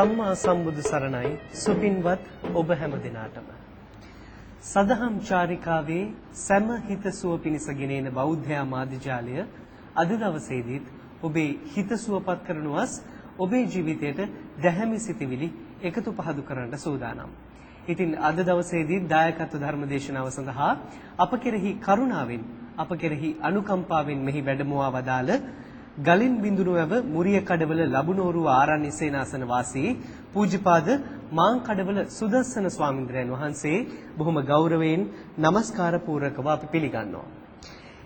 සම්මා සම්බුදු සරණයි සුපින්වත් ඔබ හැම දිනාටම සදහම් චාරිකාවේ සෑම හිතසුව පිණිස ගෙනෙන බෞද්ධ ආමාත්‍යාලය අද දවසේදීත් ඔබේ හිතසුවපත් කරනුවස් ඔබේ ජීවිතයට දැහැමි සිටිවිලි එකතු පහදු කරන්නට සූදානම්. ඉතින් අද දවසේදී දායකත්ව ධර්ම දේශනාව සඳහා අප කෙරෙහි කරුණාවෙන් අප කෙරෙහි අනුකම්පාවෙන් මෙහි වැඩමවා වදාළ ගලින් බිඳුණු වැව මුරිය කඩවල ලබුනෝරුව ආරණ්‍ය සේනාසන වාසී පූජ්‍යපාද මාං කඩවල සුදස්සන ස්වාමින්ද්‍රයන් වහන්සේ බොහොම ගෞරවයෙන් নমස්කාර පූර්වකව අපි පිළිගන්නවා.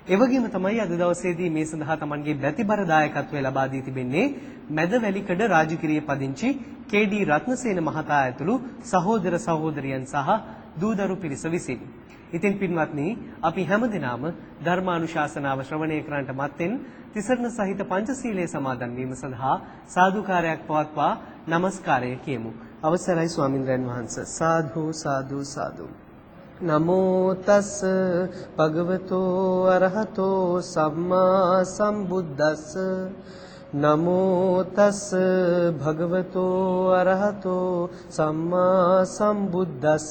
ඒ වගේම තමයි අද දවසේදී මේ සඳහා Tamanගේ බැතිබර දායකත්වය ලබා දී තිබෙන්නේ මැදවැලිකඩ රාජකීය පදිංචි කේ.ඩී. රත්නසේන මහතා ඇතුළු සහෝදර සහෝදරියන් සහ දූදරු පිරිස විසින්. ඉතින් පින්වත්නි අපි හැමදෙනාම ධර්මානුශාසනාව ශ්‍රවණය කරන්නට මත්තෙන් තිසරණ සහිත පංචශීලයේ සමාදන් වීම සඳහා සාදුකාරයක් පවත්වා নমස්කාරය කියමු. අවසරයි ස්වාමින්ද්‍රයන් වහන්සේ. සාදු සාදු සාදු. නමෝ තස් භගවතෝ අරහතෝ සම්මා සම්බුද්දස්ස නමෝ තස් භගවතෝ අරහතෝ සම්මා සම්බුද්දස්ස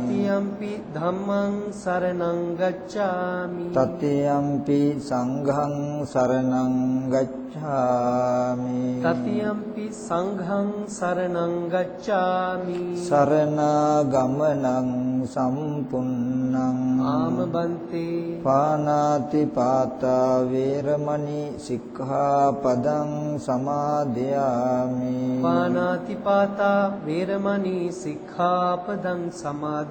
තතියම්පි ධම්මං සරණං ගච්ඡාමි. තතියම්පි සංඝං සරණං ගච්ඡාමි. තතියම්පි සංඝං සරණං ගච්ඡාමි. සරණාගමනං සම්පුන්නං ආම බන්තේ පානාති පාතා වේරමණී සික්ඛාපදං සමාදියාමි. පානාති පාතා වේරමණී සික්ඛාපදං සමාදියාමි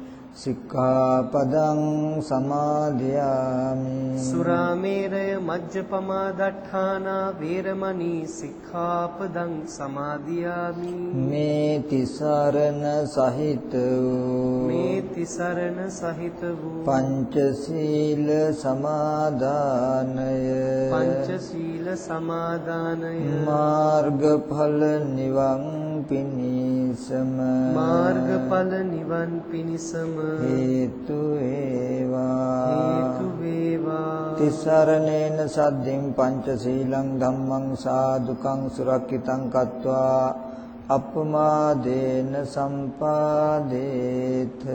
සික්ඛාපදං සමාදියාමි සුරාමේරය මජ්ජපමා දට්ඨානා වේරමණී සික්ඛාපදං සමාදියාමි। මේ තිසරණ සහිත වූ। මේ තිසරණ සහිත වූ। පංචශීල සමාදානය। පංචශීල සමාදානය। මාර්ගඵල නිවන් පිණිසම। මාර්ගඵල නිවන් පිණිසම හේතු වේවා. හේතු වේවා. තිසරණේන සද්දින් පංචශීලං ධම්මං සාදුකං සුරක්ෂිතං කତ୍වා. අපමාදේන සම්පාදේත.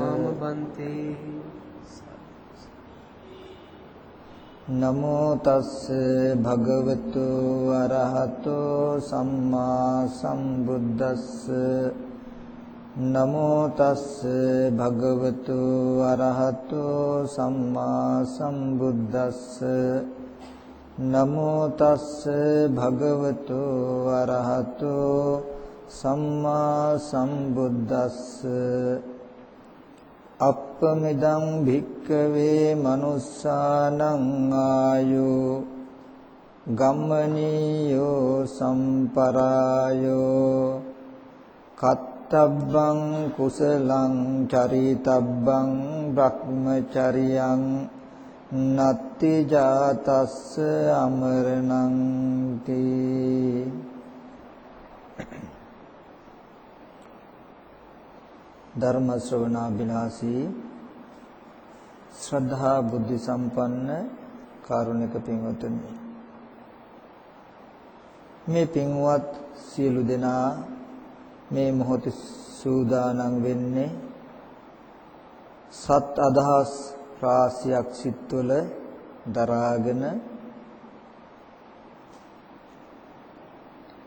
ආම බන්තේ නමෝ තස්ස භගවතු අරහතෝ සම්මා සම්බුද්දස්ස නමෝ තස්ස භගවතු අරහතෝ සම්මා සම්බුද්දස්ස නමෝ තස්ස භගවතු අරහතෝ සම්මා සම්බුද්දස්ස අප්පමිදං භික්කවේ මනුස්සානං ආයෝ ගම්මනීයෝ සම්පරායෝ කත්තබ්බං කුසලං චරිතබ්බං බ්‍රහ්මචරියං නත්ති ජාතස්ස අමරණං තී ධර්ම ශ්‍රවණාබිලාසී ශ්‍රද්ධා බුද්ධ සම්පන්න කාරුණික පින්වතුනි මේ පින්වත් සියලු දෙනා මේ මොහොතේ සූදානම් වෙන්නේ සත් අදහස් රාශියක් සිත්වල දරාගෙන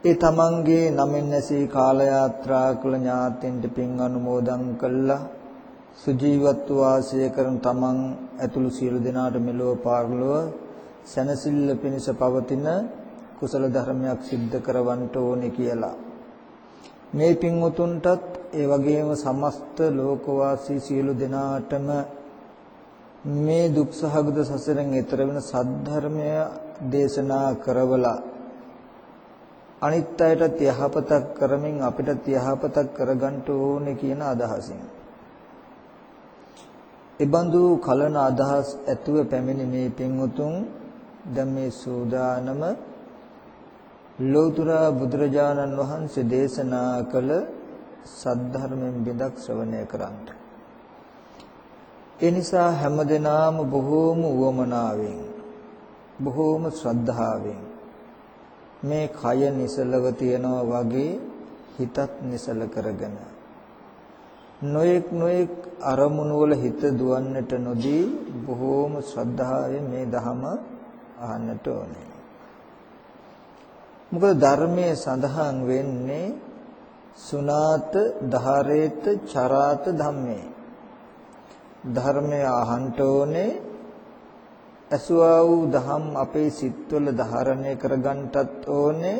ඒ තමන්ගේ නමින් නැසී කාල යාත්‍රා කළ ඥාතෙන්ට පින් අනුමෝදන් කළා. සුජීවත්ව වාසය කරන තමන් ඇතුළු සියලු දෙනාට මෙලොව පාරලොව සැනසෙල්ල පිණිස පවතින කුසල ධර්මයක් සිද්ධ කරවන්න ඕනේ කියලා. මේ පින් උතුම්ටත් ඒ වගේම සමස්ත ලෝකවාසී සියලු දෙනාටම මේ දුක්සහගත සසරෙන් එතර වෙන සද්ධර්මය දේශනා කරවලා අනිත් අයටත් යහපතක් කරමින් අපිටත් යහපතක් කරගන්න ඕනේ කියන අදහසින්. ඉබඳු කලන අදහස් ඇතුව පැමිණි මේ පින්වුතුන් දැන් මේ සූදානම ලෝතර බුදුරජාණන් වහන්සේ දේශනා කළ සද්ධර්මයෙන් බිඳක් ශ්‍රවණය කරන්ට. ඒ නිසා හැමදෙනාම බොහෝම උවමනාවෙන් බොහෝම ශ්‍රද්ධාවෙන් මේ කය නිසලව තියනවා වගේ හිතත් නිසල කරගෙන නොඑක් නොඑක් අරමුණු වල හිත දුවන්නට නොදී බොහෝම ශ්‍රද්ධාවෙන් මේ ධහම අහන්නට ඕනේ. මොකද ධර්මයේ සඳහන් වෙන්නේ සුනාත ධාරේත චරාත ධම්මේ. ධර්මය අහන්න ඕනේ. ඇසුවා වූ දහම් අපේ සිත්වල ධාරණය කරගන්නටත් ඕනේ.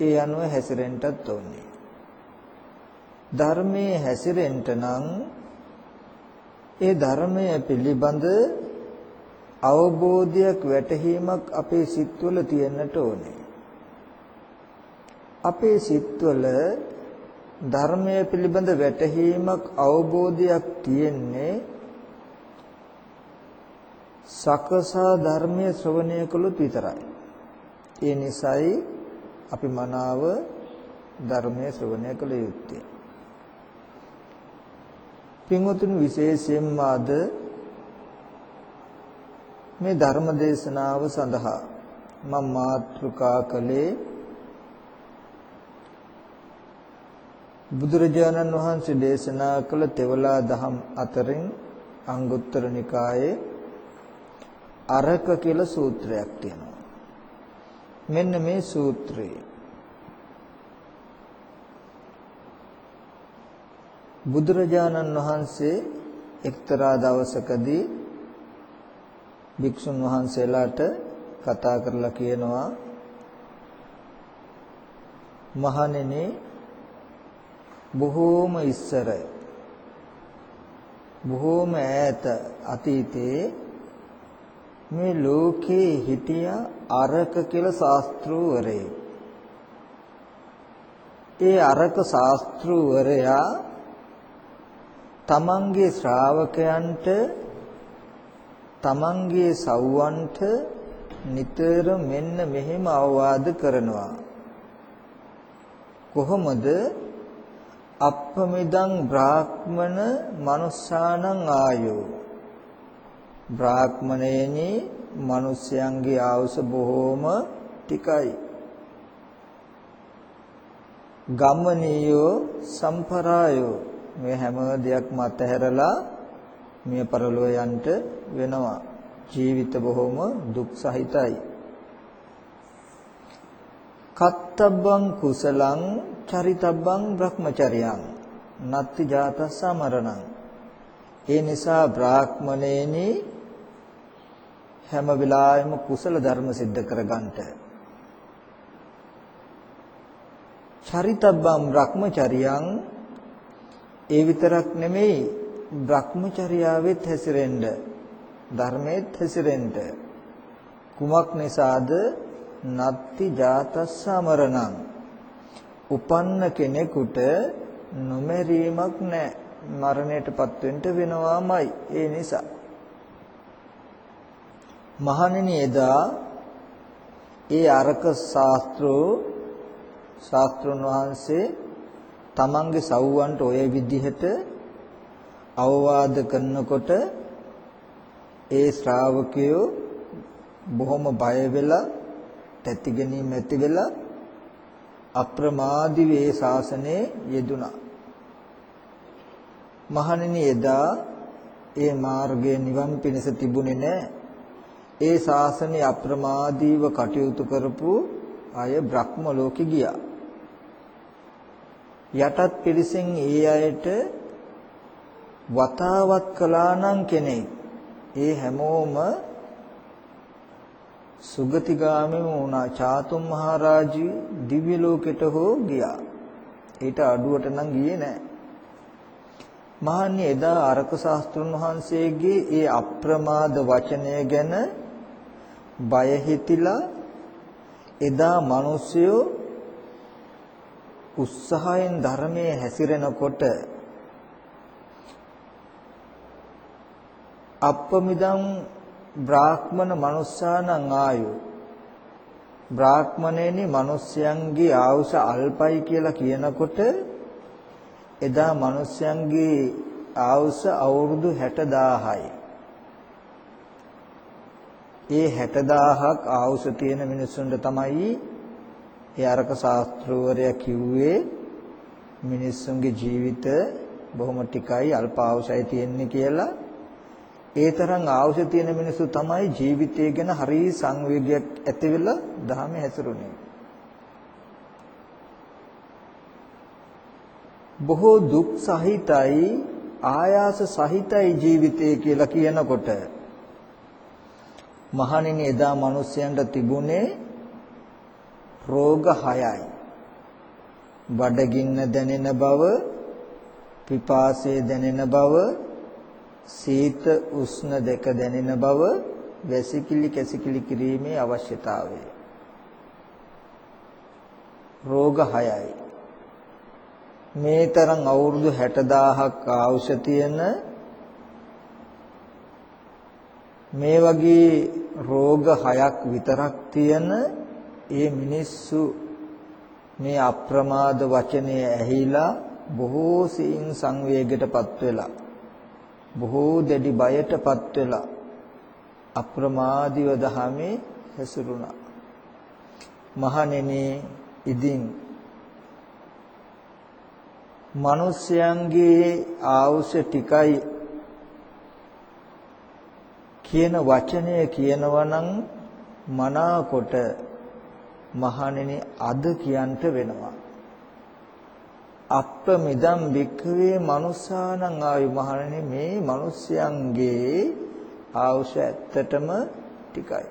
ඒ අනුව හැසිරෙන්නටත් ඕනේ. ධර්මයේ හැසිරෙන්න නම් ඒ ධර්මය පිළිබඳ අවබෝධයක් වැටහීමක් අපේ සිත්වල තියෙන්නට ඕනේ අපේ සිත්වල ධර්මය පිළිබඳ වැටහීමක් අවබෝධයක් තියෙන්නේ සකසා ධර්මයේ ශ්‍රවණය කළොත් විතරයි. ඒ නිසායි අපි මනාව ධර්මයේ ශ්‍රවණය කළ යුත්තේ. පින්වතුනි විශේෂයෙන්ම අද මේ ධර්ම දේශනාව සඳහා මම මාතෘකා කළේ බුදුරජාණන් වහන්සේ දේශනා කළ තෙවලා දහම් අතරින් අංගුත්තර නිකායේ අරක කියලා සූත්‍රයක් තියෙනවා. මෙන්න මේ සූත්‍රය බුදුරජාණන් වහන්සේ එක්තරා දවසකදී භික්ෂුන් වහන්සේලාට කතා කරලා කියනවා මහණෙනි බොහෝම ඉස්සර බොහෝම ඈත අතීතයේ මේ ලෝකේ හිටිය අරක කියලා ශාස්ත්‍රූවරයෙක්. ඒ අරක ශාස්ත්‍රූවරයා තමන්ගේ ශ්‍රාවකයන්ට තමන්ගේ සව්වන්ට නිතර මෙන්න මෙහෙම අවවාද කරනවා. කොහොමද? අප්පමිදං බ්‍රාහ්මන මනුස්සානං ආයෝ. බ්‍රාහ්මණයනි මිනිස්යන්ගේ ආයුෂ බොහෝම ටිකයි. ගමනියෝ සම්පරායෝ. මේ හැම දෙයක්ම අතහැරලා මිය පරලෝ යන්ට වෙනවා ජීවිත බොහොම දුක් සහිතයි කත්තබ්බං කුසලං චරිතබ්බං බ්‍රහ්මචර්යං නත්ති ජාතස්ස මරණං ඒ නිසා බ්‍රාහ්මණේනි හැම වෙලාවෙම කුසල ධර්ම સિદ્ધ කරගන්නට චරිතබ්බම් බ්‍රහ්මචර්යං ඒ විතරක් නෙමෙයි බ්‍රහ්මචර්යාවෙත් හැසිරෙන්න ධර්මයේත් හැසිරෙන්න. කුමක් නිසාද? නත්ති ජාතස්ස මරණං උපන්න කෙනෙකුට නොමරීමක් නැහැ මරණයටපත් වෙන්න වෙනවාමයි. ඒ නිසා. මහණෙනි එදා ඒ අරක ශාස්ත්‍රෝ ශාස්ත්‍රුන් වහන්සේ තමන්ගේ සව්වන්ට ඔය විදිහට අවවාද කරනකොට ඒ ශ්‍රාවකයෝ බොහොම බය වෙලා තැති ගැනීම ඇති වෙලා අප්‍රමාදී වේ ශාසනයේ යෙදුනා. මහණෙනි එදා ඒ මාර්ගයේ නිවන් පිණිස තිබුණේ නැහැ. ඒ ශාසනය අප්‍රමාදීව කටයුතු කරපු අය බ්‍රහ්ම ලෝකෙ ගියා. යටත් පිරිසෙන් ඒ අයට වතාවත් කළා නම් කෙනෙක් ඒ හැමෝම සුගතිගාමී වුණා. චාතුම් මහරජී දිව්‍ය ලෝකෙට හෝ ගියා. ඊට අඩුවට නම් ගියේ නැහැ මහන්නේ එදා අරක ශාස්ත්‍රුන් වහන්සේගේ ඒ අප්‍රමාද වචනය ගැන බය හිතිලා එදා මිනිස්සුયો උත්සාහයෙන් ධර්මයේ හැසිරෙනකොට අප්පමිදං බ්‍රාහ්මන මනුස්සානං ආයු. බ්‍රාහ්මණයනි මිනිස්යන්ගේ ආයුෂ අල්පයි කියලා කියනකොට එදා මිනිස්යන්ගේ ආයුෂ අවුරුදු 60000යි ඒ 60000ක් ආයුෂ තියෙන මිනිස්සුන්ට තමයි ඒ අරක ශාස්ත්‍රවරයා කිව්වේ මිනිස්සුන්ගේ ජීවිත බොහොම ටිකයි අල්ප ආයුෂයි තියෙන්නේ කියලා. ඒ තරම් ආයුෂ තියෙන මිනිස්සු තමයි ජීවිතය ගැන හරි සංවේගයක් ඇති වෙලා ධර්මයේ හැසිරුනේ. බොහෝ දුක් සහිතයි ආයාස සහිතයි ජීවිතය කියලා කියනකොට මහණෙනි එදා මිනිස්යන්ට තිබුණේ රෝග 6යි. බඩගින්න දැනෙන බව, පිපාසය දැනෙන බව, සීත උෂ්ණ දෙක දැනෙන බව වැසිකිලි කැසිකිලි කිරීමේ අවශ්‍යතාවය. රෝග 6යි මේ තරම් අවුරුදු 60000ක් ආයුෂ තියෙන මේ වගේ රෝග 6ක් විතරක් තියෙන ඒ මිනිස්සු මේ අප්‍රමාද වචනය ඇහිලා බොහෝ සීන් සංවේගයටපත් වෙලා බොහෝ දැඩි බයටපත් වෙලා අප්‍රමාදීව දහමේ හැසිරුණා. මහණෙනි ඉදින් මිනිස්යන්ගේ ආයුෂ ටිකයි කියන වචනය කියනවනම් මනාකොට මහණෙනි අද කියන්ට වෙනවා අප්ප මිදම් වික්ඛවේ මනුස්සානං ආයු මහණෙනි මේ මිනිස්යන්ගේ ආයුෂ ඇත්තටම ටිකයි.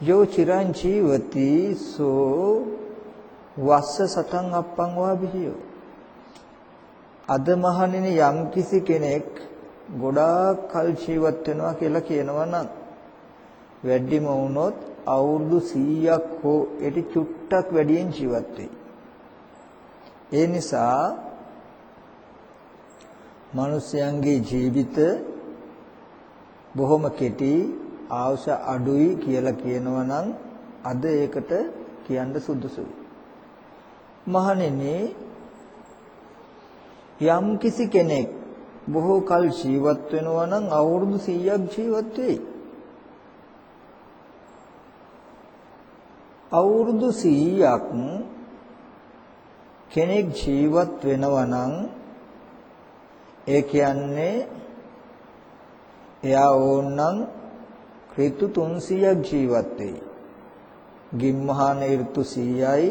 යෝ චිරං ජීවති සෝ වස්ස සතං අප්පං වා බිහියෝ. අද මහණෙනි යම් කිසි කෙනෙක් ගොඩාක් කල් ජීවත් වෙනවා කියලා කියනවා නම් වැඩිම වුණොත් අවුරුදු 100ක් හෝ ඊට චුට්ටක් වැඩියෙන් ජීවත් වෙයි. ඒ නිසා මිනිස්යන්ගේ ජීවිත බොහොම කෙටි ආවුෂ අඩුයි කියලා කියනවා නම් අද ඒකට කියන්න සුදුසුයි. මහණෙනි යම් කිසි කෙනෙක් බොහෝ කල් ජීවත් වෙනවා නම් අවුරුදු 100ක් ජීවත් වෙයි. අවුරුදු 100ක් කෙනෙක් ජීවත් වෙනවා නම් ඒ කියන්නේ එයා ඕන්නම් ඍතු 300ක් ජීවත් වෙයි. ගිම්මහාන ඍතු 100යි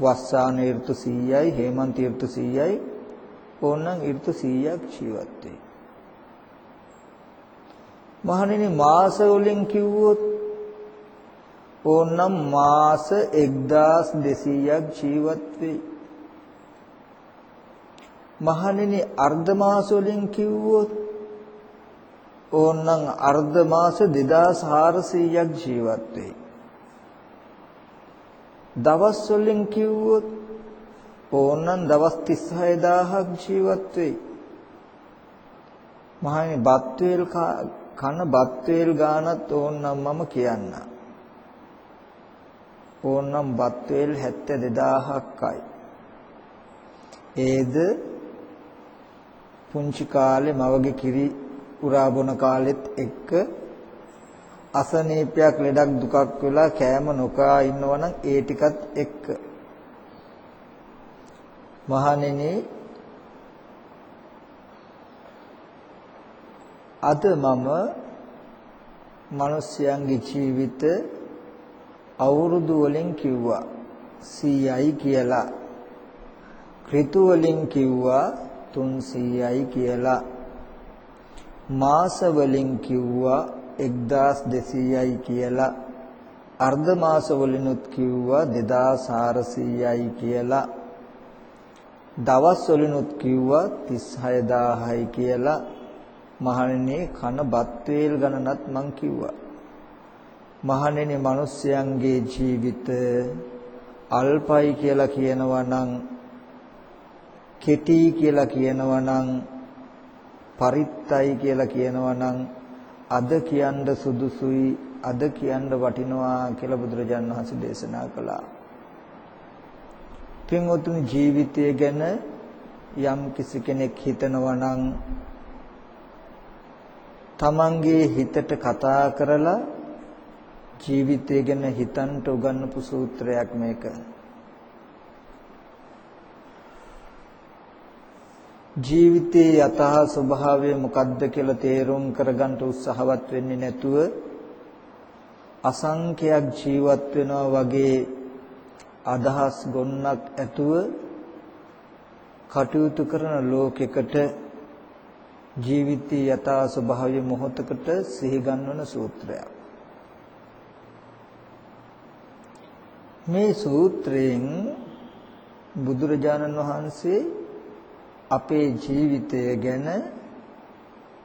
වස්සාන ඍතු 100යි හේමන්ත ඍතු 100යි ඕන්නම් ඍතු 100ක් ජීවත් වෙයි. මහණෙනි මාස වලින් කිව්වොත් ඕන්නම් මාස 1200ක් ජීවත් වෙයි. මහණෙනි අර්ධ මාස වලින් කිව්වොත් ඕන්නම් අර්ධ මාස 2400ක් ජීවත් වෙයි. දවස් වලින් කිව්වොත් ඕන්නම් දවස් 36000ක් ජීවත් වෙයි. මහණෙනි බත් වේල් කන බත් වේල් ගානත් ඕන්නම් මම කියන්නම්. ඕන්නම් බත් වේල් 72000ක්යි. ඒද පුංචි කාලේ මවගේ කිරි උරා බොන කාලෙත් එක්ක අසනීපයක් ලෙඩක් දුකක් වෙලා කෑම නොකා ඉන්නවනම් ඒ ටිකත් එක්ක මහණෙනි අද මම මිනිස්යන්ගේ ජීවිත අවුරුදු වලින් කිව්වා. 100යි කියලා. ඍතු වලින් කිව්වා 300යි කියලා. මාස වලින් කිව්වා 1200යි කියලා. අර්ධ මාස වලිනුත් කිව්වා 2400යි කියලා. දවස් වලිනුත් කිව්වා 36000යි කියලා. මහණෙනි කන බත් වේල් ගණනත් මං කිව්වා. මහණෙනි මිනිස්යන්ගේ ජීවිත අල්පයි කියලා කියනවා නම් කෙටි කියලා කියනවා නම් පරිත්තයි කියලා කියනවා නම් අද කියන්න සුදුසුයි අද කියන්න වටිනවා කියලා බුදුරජාන් වහන්සේ දේශනා කළා. පින්වතුනි ජීවිතය ගැන යම් කිසි කෙනෙක් හිතනවා නම් තමන්ගේ හිතට කතා කරලා ජීවිතය ගැන හිතන්න උගන්වපු සූත්‍රයක් මේක. ජීවිතයේ යථා ස්වභාවය මොකද්ද කියලා තේරුම් කරගන්න උත්සාහවත් වෙන්නේ නැතුව අසංඛ්‍යයක් ජීවත් වෙනවා වගේ අදහස් ගොන්නක් ඇතුව කටයුතු කරන ලෝකෙකට ජීවිතයේ යථා ස්වභාවය මොහොතකට සිහි ගන්වන සූත්‍රයක් මේ සූත්‍රයෙන් බුදුරජාණන් වහන්සේ අපේ ජීවිතය ගැන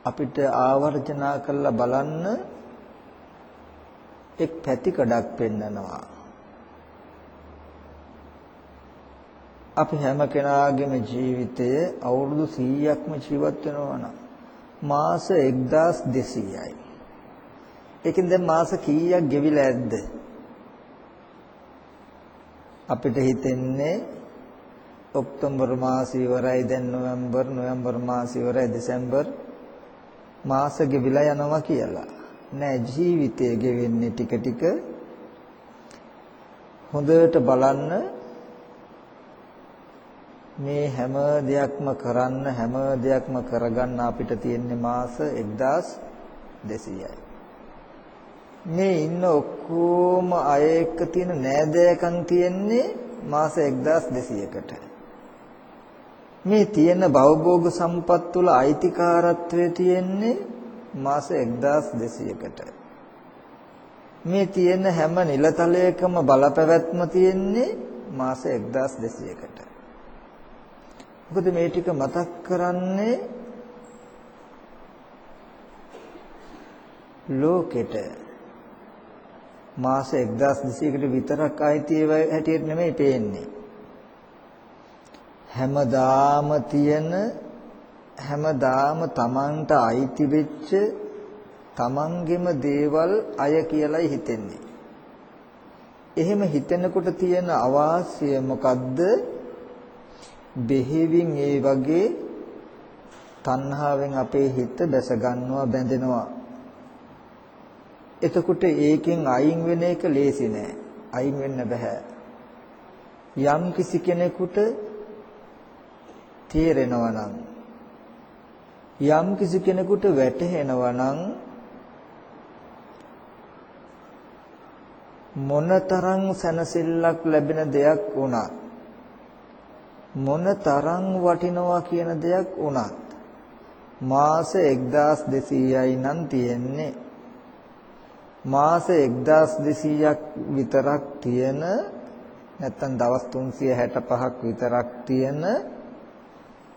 අපිට ආවර්ජනා කරලා බලන්න එක් පැතිකඩක් පෙන්නනවා. අපි හැම කෙනාගේම ජීවිතය අවුරුදු 100ක්ම ජීවත් වෙනවා නම් මාස 1200යි. ඒකෙන් දැන් මාස කීයක් ගෙවිලා ඇද්ද? අපිට හිතෙන්නේ ඔක්තෝබර් මාසය ඉවරයි දැන් නොවැම්බර් නොවැම්බර් මාසය ඉවරයි දෙසැම්බර් මාස ගෙවිලා යනවා කියලා. නෑ ජීවිතය ගෙවෙන්නේ ටික ටික හොඳට බලන්න මේ හැම දෙයක්ම කරන්න හැම දෙයක්ම කරගන්න අපිට තියෙන්නේ මාස 1200යි. මේ ඉන්න ඔක්කොම අය එක්ක තියෙන නෑදෑකම් තියෙන්නේ මාස 1200කට. මේ තියෙන භවභෝග සම්පත් තුල අයිතිකාරත්වය තියෙන්නේ මාස 1200කට. මේ තියෙන හැම නිලතලයකම බලපැවැත්ම තියෙන්නේ මාස 1200කට. මොකද මේ ටික මතක් කරන්නේ ලෝකෙට මාස 1200කට විතරක් අයිති හැටියට නෙමෙයි පේන්නේ. හැමදාම තියෙන හැමදාම Tamanට අයිති වෙච්ච Tamanගෙම දේවල් අය කියලායි හිතෙන්නේ. එහෙම හිතෙනකොට තියෙන අවාසිය මොකද්ද? බෙහෙවින් ඒ වගේ තණ්හාවෙන් අපේ හිත දැස ගන්නවා බැඳෙනවා එතකොට ඒකෙන් අයින් වෙන එක ලේසි නෑ. අයින් වෙන්න බෑ. යම් කිසි කෙනෙකුට තේරෙනවා නම් යම් කිසි කෙනෙකුට වැටහෙනවා නම් මොනතරම් සැනසෙල්ලක් ලැබෙන දෙයක් වුණත් මොනතරම් වටිනවා කියන දෙයක් වුණත් මාස 1200යි නම් තියෙන්නේ මාස 1200ක් විතරක් තියෙන නැත්තම් දවස් 365ක් විතරක් තියෙන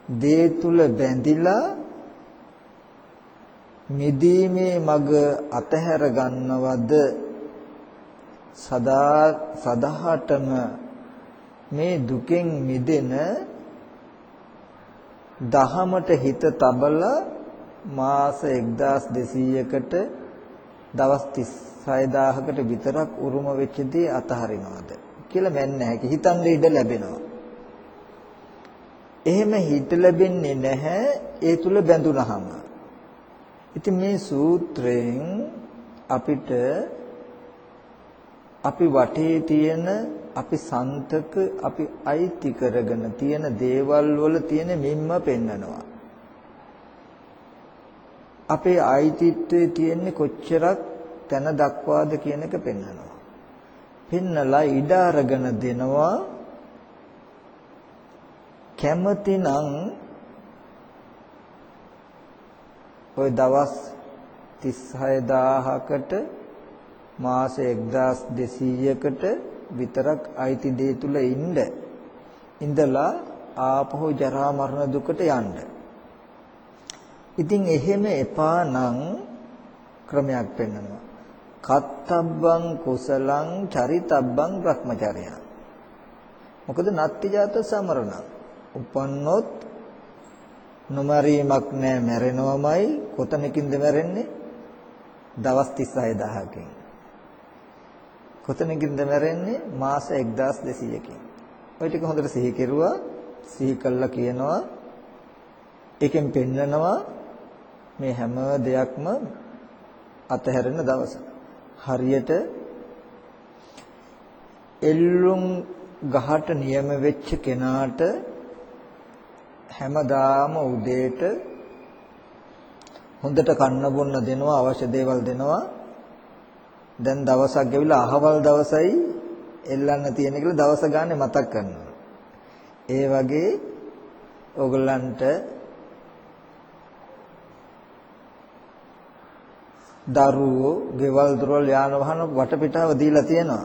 දේ තුල බැඳිලා මිදීමේ මග අතහැර ගන්නවද? සදා සදහටම මේ දුකෙන් මිදෙන දහමට හිත තබලා මාස 1200කට දවස් 36000කට විතරක් උරුම වෙච්ච දේ අතහරිනවද කියලා මැන්න හැකි හිතන්න ඉඩ ලැබෙනවා. එහෙම හිත ලැබෙන්නේ නැහැ ඒ තුල බැඳුනහම. ඉතින් මේ සූත්‍රයෙන් අපිට අපි වටේ තියෙන අපි සන්තක අපි අයිති කරගෙන තියෙන දේවල් වල තියෙන මිම්ම පෙන්නනවා. අපේ අයිතිත්වයේ තියෙන්නේ කොච්චරක් තැන දක්වාද කියන එක පෙන්නනවා. පෙන්නලා ඉඩ අරගෙන දෙනවා කැමතිනම් ওই දවස් 36000කට මාස 1200කට විතරක් අයිති දේ තුල ඉන්න ඉඳලා ආපහු ජරා මරණ දුකට යන්න. ඉතින් එහෙම එපා නම් ක්‍රමයක් පෙන්වනවා. කත්තබ්බං කුසලං චරිතබ්බං භ්‍රමචර්යං. මොකද නත්ති ජාත සමරණ. උපන්නොත් නොමරීමක් නෑ මැරෙනවමයි කොතනකින්ද මැරෙන්නේ? දවස් 36000කින්. කොතනකින්ද මැරෙන්නේ? මාස 1200කින්. ওই ටික හොඳට සිහි කෙරුවා සිහි කළා කියනවා ඒකෙන් පෙන්නනවා මේ හැම දෙයක්ම අතහැරෙන දවස. හරියට එල්ලුම් ගහට නියම වෙච්ච කෙනාට හැමදාම උදේට හොඳට කන්න බොන්න දෙනවා අවශ්‍ය දේවල් දෙනවා දැන් දවසක් ගෙවිලා අහවල් දවසයි එල්ලන්න තියෙන කියලා දවස ගානේ මතක් කරනවා ඒ වගේ ඕගොල්ලන්ට දරුවෝ, ගෙවල් දොරවල් යාන වාහන වටපිටාව දීලා තියෙනවා.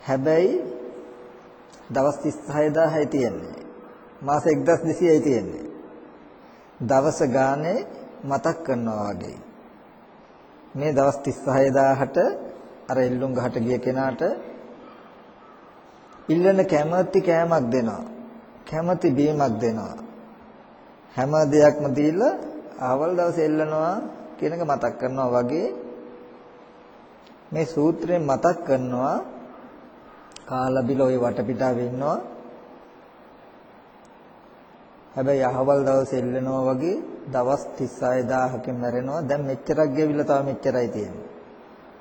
හැබැයි දවස් 36000යි තියෙන්නේ. මාස 1200යි තියෙන්නේ. දවස ගානේ මතක් කරනවා වගේ. මේ දවස් 36000ට අර එල්ලුම් ගහට ගිය කෙනාට ඉල්ලන කැමැති කෑමක් දෙනවා. කැමැති බීමක් දෙනවා. හැම දෙයක්ම දීලා ආවල් දවසේ එල්ලනවා කියන එක මතක් කරනවා වගේ. මේ සූත්‍රයෙන් මතක් කරනවා කාලා බිල ওই වටපිටාවේ ඉන්නවා. හැබැයි අහවල් දවසේ එල්ලනවා වගේ දවස් 36000කින් මැරෙනවා. දැන් මෙච්චරක් ගෙවිලා තව මෙච්චරයි තියෙන්නේ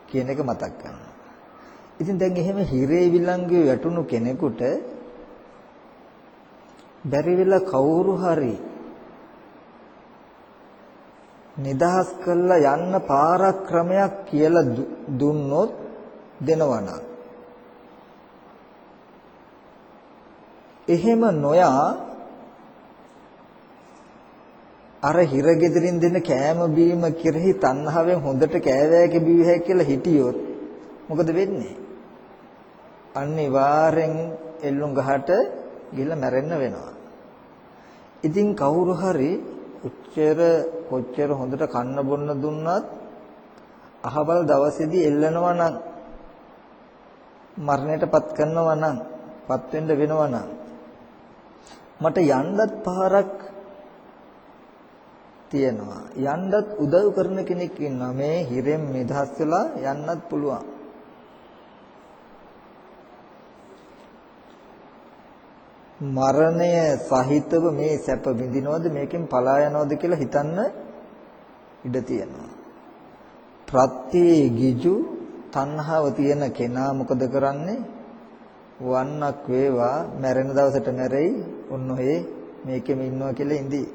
කියන එක මතක් කරනවා. ඉතින් දැන් එහෙම හිරේ විලංගුවේ වැටුණු කෙනෙකුට බැරි වෙලා කවුරු හරි නිදහස් කරලා යන්න පාරක් ක්‍රමයක් කියලා දුන්නොත් දෙනවනම් එහෙම නොයා අර හිරගෙදරින් දෙන කෑම බීම කෙරෙහි තණ්හාවෙන් හොඳට කෑවෑක බීවහැ කියලා හිටියොත් මොකද වෙන්නේ? අනිවාර්යෙන් එල්ලුම් ගහට ගිහලා මැරෙන්න වෙනවා. ඉතින් කවුරු හරි කොච්චර කොච්චර හොඳට කන්න බොන්න දුන්නත් අහවල් දවසේදී එල්ලනවා නම් මරණයටපත් කරනවා නම් පත් වෙන්න වෙනවා නම් මට යන්නත් පාරක් තියෙනවා. යන්නත් උදව් කරන කෙනෙක් ඉන්නවා. මේ හිරෙන් නිදහස් වෙලා යන්නත් පුළුවන්. මරණය සහිතව මේ සැප විඳිනවද මේකෙන් පලා යනවද කියලා හිතන්න ඉඩ තියෙනවා. ප්‍රත්‍යේ ගිජු තණ්හාව තියෙන කෙනා මොකද කරන්නේ? වන්නක් වේවා මැරෙන දවසට මැරෙයි. ඔන්න ඔය මේකෙම ඉන්නවා කියලා ඉඳී.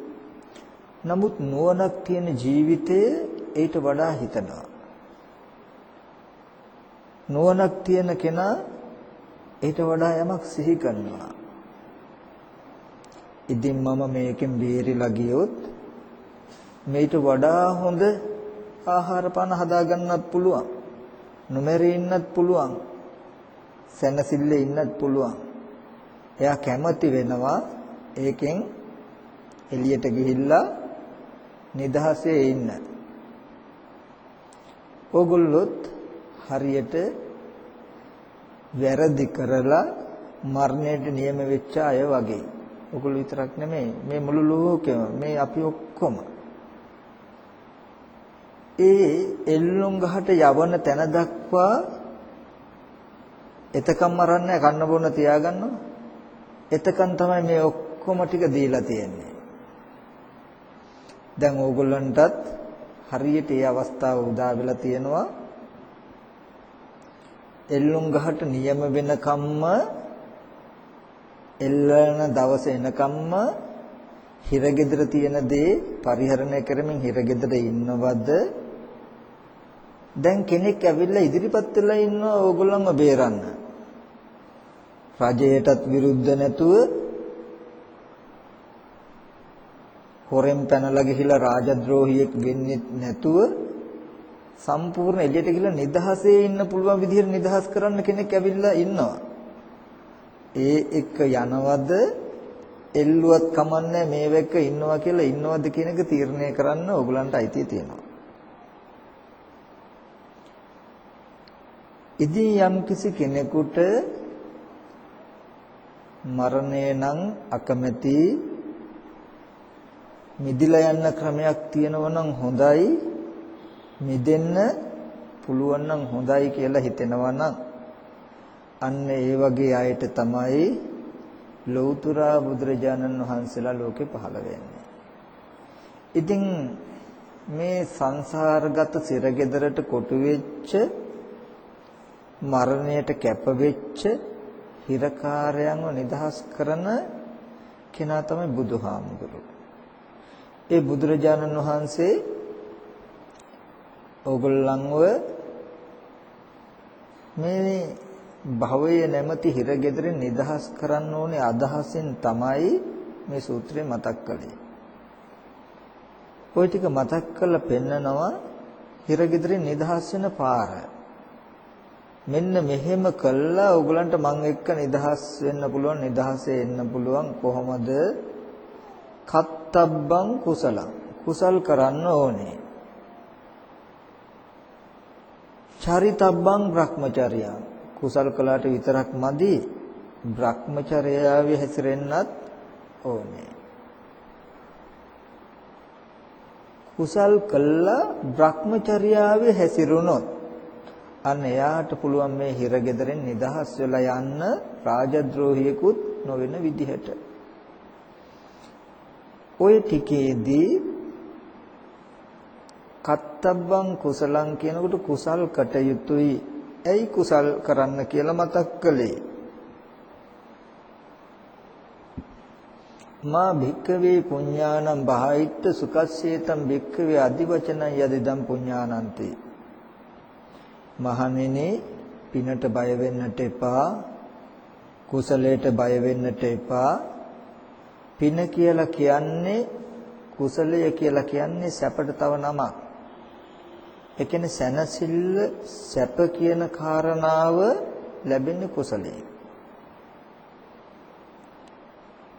නමුත් නුවණක් තියෙන ජීවිතය ඊට වඩා හිතනවා. නුවණක් තියෙන කෙනා ඊට වඩා යමක් සිහි කරනවා. ඉතින් මම මේකෙන් බේරිලා ගියොත් මේට වඩා හොඳ ආහාර පාන හදාගන්නත් පුළුවන්. නොමැරී ඉන්නත් පුළුවන්. සැනසille ඉන්නත් පුළුවන්. එයා කැමති වෙනවා ඒකෙන් එළියට ගිහිල්ලා නිදහසේ ඉන්න. ඕගොල්ලොත් හරියට වැරදි කරලා මරණයට නියම වෙච්ච අය වගේ. ඔගොල්ලෝ විතරක් නෙමෙයි මේ මුළු ලෝකෙම මේ අපි ඔක්කොම. ඒ එල්ලුම් ගහට යවන තැන දක්වා එතකම් මරන්නේ කන්න බොන තියාගන්නවා. එතකන් තමයි මේ ඔක්කොම ටික දීලා තියෙන්නේ. දැන් ඕගොල්ලන්ටත් හරියට ඒ අවස්ථාව උදා වෙලා තියෙනවා. එල්ලුම් ගහට නියම වෙනකම්ම එල්ලන දවස එනකම්ම හිරගෙදර තියෙන දේ පරිහරණය කරමින් හිරගෙදර ඉන්නවද? දැන් කෙනෙක් ඇවිල්ලා ඉදිරිපත් වෙලා ඉන්නවා ඕගොල්ලන්ව බේරන්න. රජයටත් විරුද්ධ නැතුව හොරෙන් පැනලා ගිහිලා රාජද්‍රෝහියෙක් වෙන්නේ නැතුව සම්පූර්ණ එළියට ගිහිලා නිදහසේ ඉන්න පුළුවන් විදිහට නිදහස් කරන්න කෙනෙක් ඇවිල්ලා ඉන්නවා. ඒ එක්ක යනවද එල්ලුවත් කමන්නේ මේ වෙක්ක ඉන්නවා කියලා ඉන්නවද කියන එක තීරණය කරන්න ඕගලන්ට අයිතිය තියෙනවා. ඉතින් යම්කිසි කෙනෙකුට මරණය නම් අකමැති මිදිලා යන්න ක්‍රමයක් තියෙනවා නම් හොඳයි මිදෙන්න පුළුවන් නම් හොඳයි කියලා හිතෙනවා නම් අන්න ඒ වගේ අයට තමයි ලෞතර බුදුරජාණන් වහන්සේලා ලෝකේ පහළ වෙන්නේ. ඉතින් මේ සංසාරගත සිරගෙදරට කොටු වෙච්ච මරණයට කැප වෙච්ච හිරකාරයන්ව නිදහස් කරන කෙනා තමයි බුදුහාමුදුරුවෝ. ඒ බුදුරජාණන් වහන්සේ ඕගොල්ලන්ව මේ භවය නැමැති හිරගෙදරින් නිදහස් කරන්න ඕනේ අදහසෙන් තමයි මේ සූත්‍රය මතක් කළේ. ওই ටික මතක් කරලා පෙන්නනවා හිරගෙදරින් නිදහස් වෙන පාර. මෙන්න මෙහෙම කළා ඕගලන්ට මං එක්ක නිදහස් වෙන්න පුළුවන් නිදහසේ එන්න පුළුවන් කොහොමද? කත්තබ්බං කුසලං කුසල් කරන්න ඕනේ. චරිතබ්බං භ්‍රමචර්යං කුසල් කළාට විතරක් මදි භ්‍රමචර්යාවේ හැසිරෙන්නත් ඕනේ. කුසල් කළා භ්‍රමචර්යාවේ හැසිරුණොත් අන්න එයාට පුළුවන් මේ හිරගෙදරෙන් නිදහස් වෙලා යන්න රාජද්‍රෝහියෙකුත් නොවන විදිහට. ඔය ටිකේදී කත්තබ්බං කුසලං කියනකොට කුසල් කටයුතුයි ඇයි කුසල් කරන්න කියලා මතක් කළේ? මා භික්කවේ පුඤ්ඤානම් බහයිත්ත සුකස්සේතම් භික්කවේ අදිවචනං යදිදම් පුඤ්ඤානන්ති. මහණෙනි පිනට බය වෙන්නට එපා. කුසලයට බය වෙන්නට එපා. පින කියලා කියන්නේ කුසලය කියලා කියන්නේ සැපට තව නමක්. ඒ කියන්නේ සැනසෙල්ල සැප කියන කාරණාව ලැබෙන්නේ කුසලයෙන්.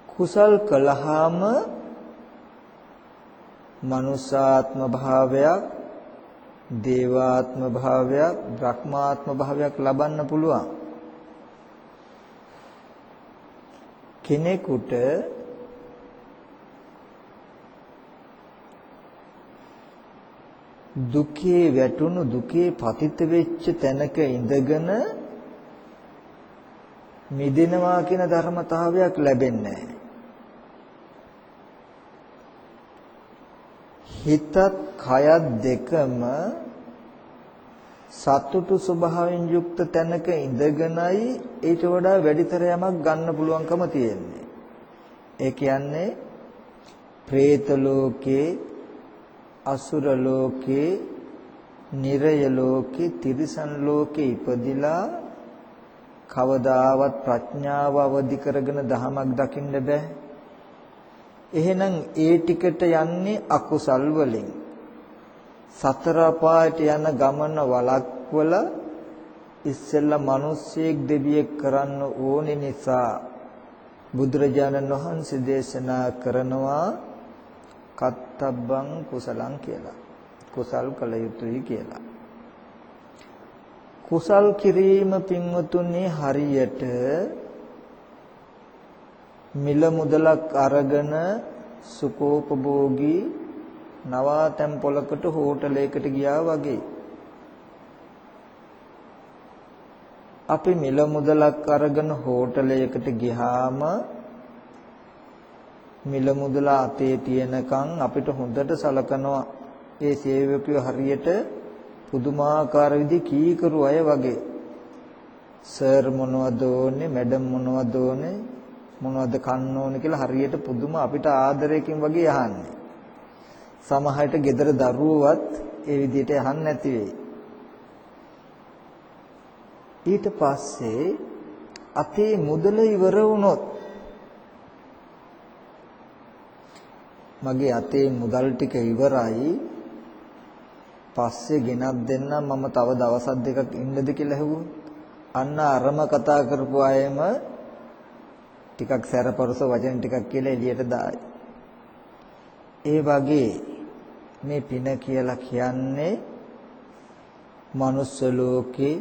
කුසල් කළාම මනුසාත්ම භාවයක්, දේවාත්ම භාවයක්, බ්‍රහ්මාත්ම භාවයක් ලබන්න පුළුවන්. කෙනෙකුට දුකේ වැටුණු දුකේ පතිත වෙච්ච තැනක ඉඳගෙන මිදෙනවා කියන ධර්මතාවයක් ලැබෙන්නේ හිතත් කයත් දෙකම සතුටු ස්වභාවයෙන් යුක්ත තැනක ඉඳගෙනයි ඊට වඩා වැඩිතර යමක් ගන්න පුළුවන්කම තියෙන්නේ. ඒ කියන්නේ പ്രേත ලෝකේ අසුර ලෝකේ නිරය ලෝකේ තිරිසන් ලෝකේ ඉපදිලා කවදාවත් ප්‍රඥාව අවදි කරගෙන දහමක් දකින්න බෑ. එහෙනම් ඒ ටිකට යන්නේ අකුසල් වලින්. සතර පායට යන ගමන වලක්වල ඉස්සෙල්ලා මිනිස්සෙක් දෙවියෙක් කරන්න ඕනේ නිසා බුදුරජාණන් වහන්සේ දේශනා කරනවා කත්තබ්බං කුසලං කියලා. කුසල් කළ යුතුයි කියලා. කුසල් කිරීම පින්වතුනි හරියට මිල මුදලක් අරගෙන සුකෝපභෝගී නවාතැන් පොලකට හෝටලයකට ගියා වගේ අපි මිල මුදලක් අරගෙන හෝටලයකට ගියාම මිල මුදල අතේ තියෙනකන් අපිට හොඳට සලකනවා. ඒ සේවකයෝ හරියට පුදුමාකාර විදි කීකරු අය වගේ. සර් මොනවද ඕනේ? මැඩම් මොනවද ඕනේ? මොනවද කන්න ඕනේ? කියලා හරියට පුදුම අපිට ආදරයකින් වගේ අහන්නේ. සමහරට gedara දරුවවත් ඒ විදිහට අහන්න නැති වෙයි. ඊට පස්සේ අතේ මුදල ඉවර වුණොත් මගේ අතේ මුදල් ටික ඉවරයි පස්සේ ගෙනත් දෙන්නම් මම තව දවස් දෙකක් ඉන්නද කියලා හෙව්වොත් අන්න අරම කතා කරපු අයම ටිකක් සැරපරස වචන ටිකක් කියලා එළියට දායි. ඒ වගේ මේ පින කියලා කියන්නේ මනුස්ස ලෝකේ,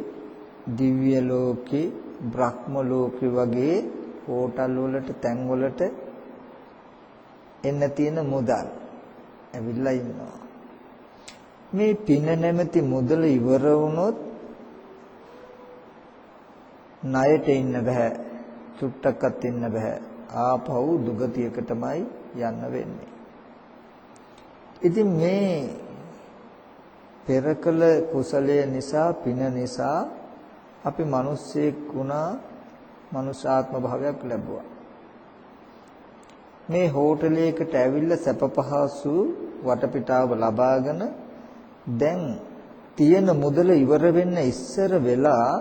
දිව්‍ය ලෝකේ, බ්‍රහ්ම ලෝකේ වගේ හෝටල් වලට, තැන් වලට එන්න තියෙන මුදල් ඇවිල්ලා ඉන්නවා. මේ පින නැමැති මුදල ඉවර වුණොත් ණයට ඉන්න බෑ. චුට්ටක්වත් ඉන්න බෑ. ආපහු දුගතියකටමයි යන්න වෙන්නේ. ඉතින් මේ පෙරකල කුසලය නිසා පින නිසා අපි මිනිස්සෙක් වුණා මනුෂ්‍යාත්ම භාවයක් ලැබුවා. මේ හෝටලයකට ඇවිල්ලා සැප පහසු වටපිටාව ලබාගෙන දැන් තියෙන මුදල ඉවර වෙන්න ඉස්සර වෙලා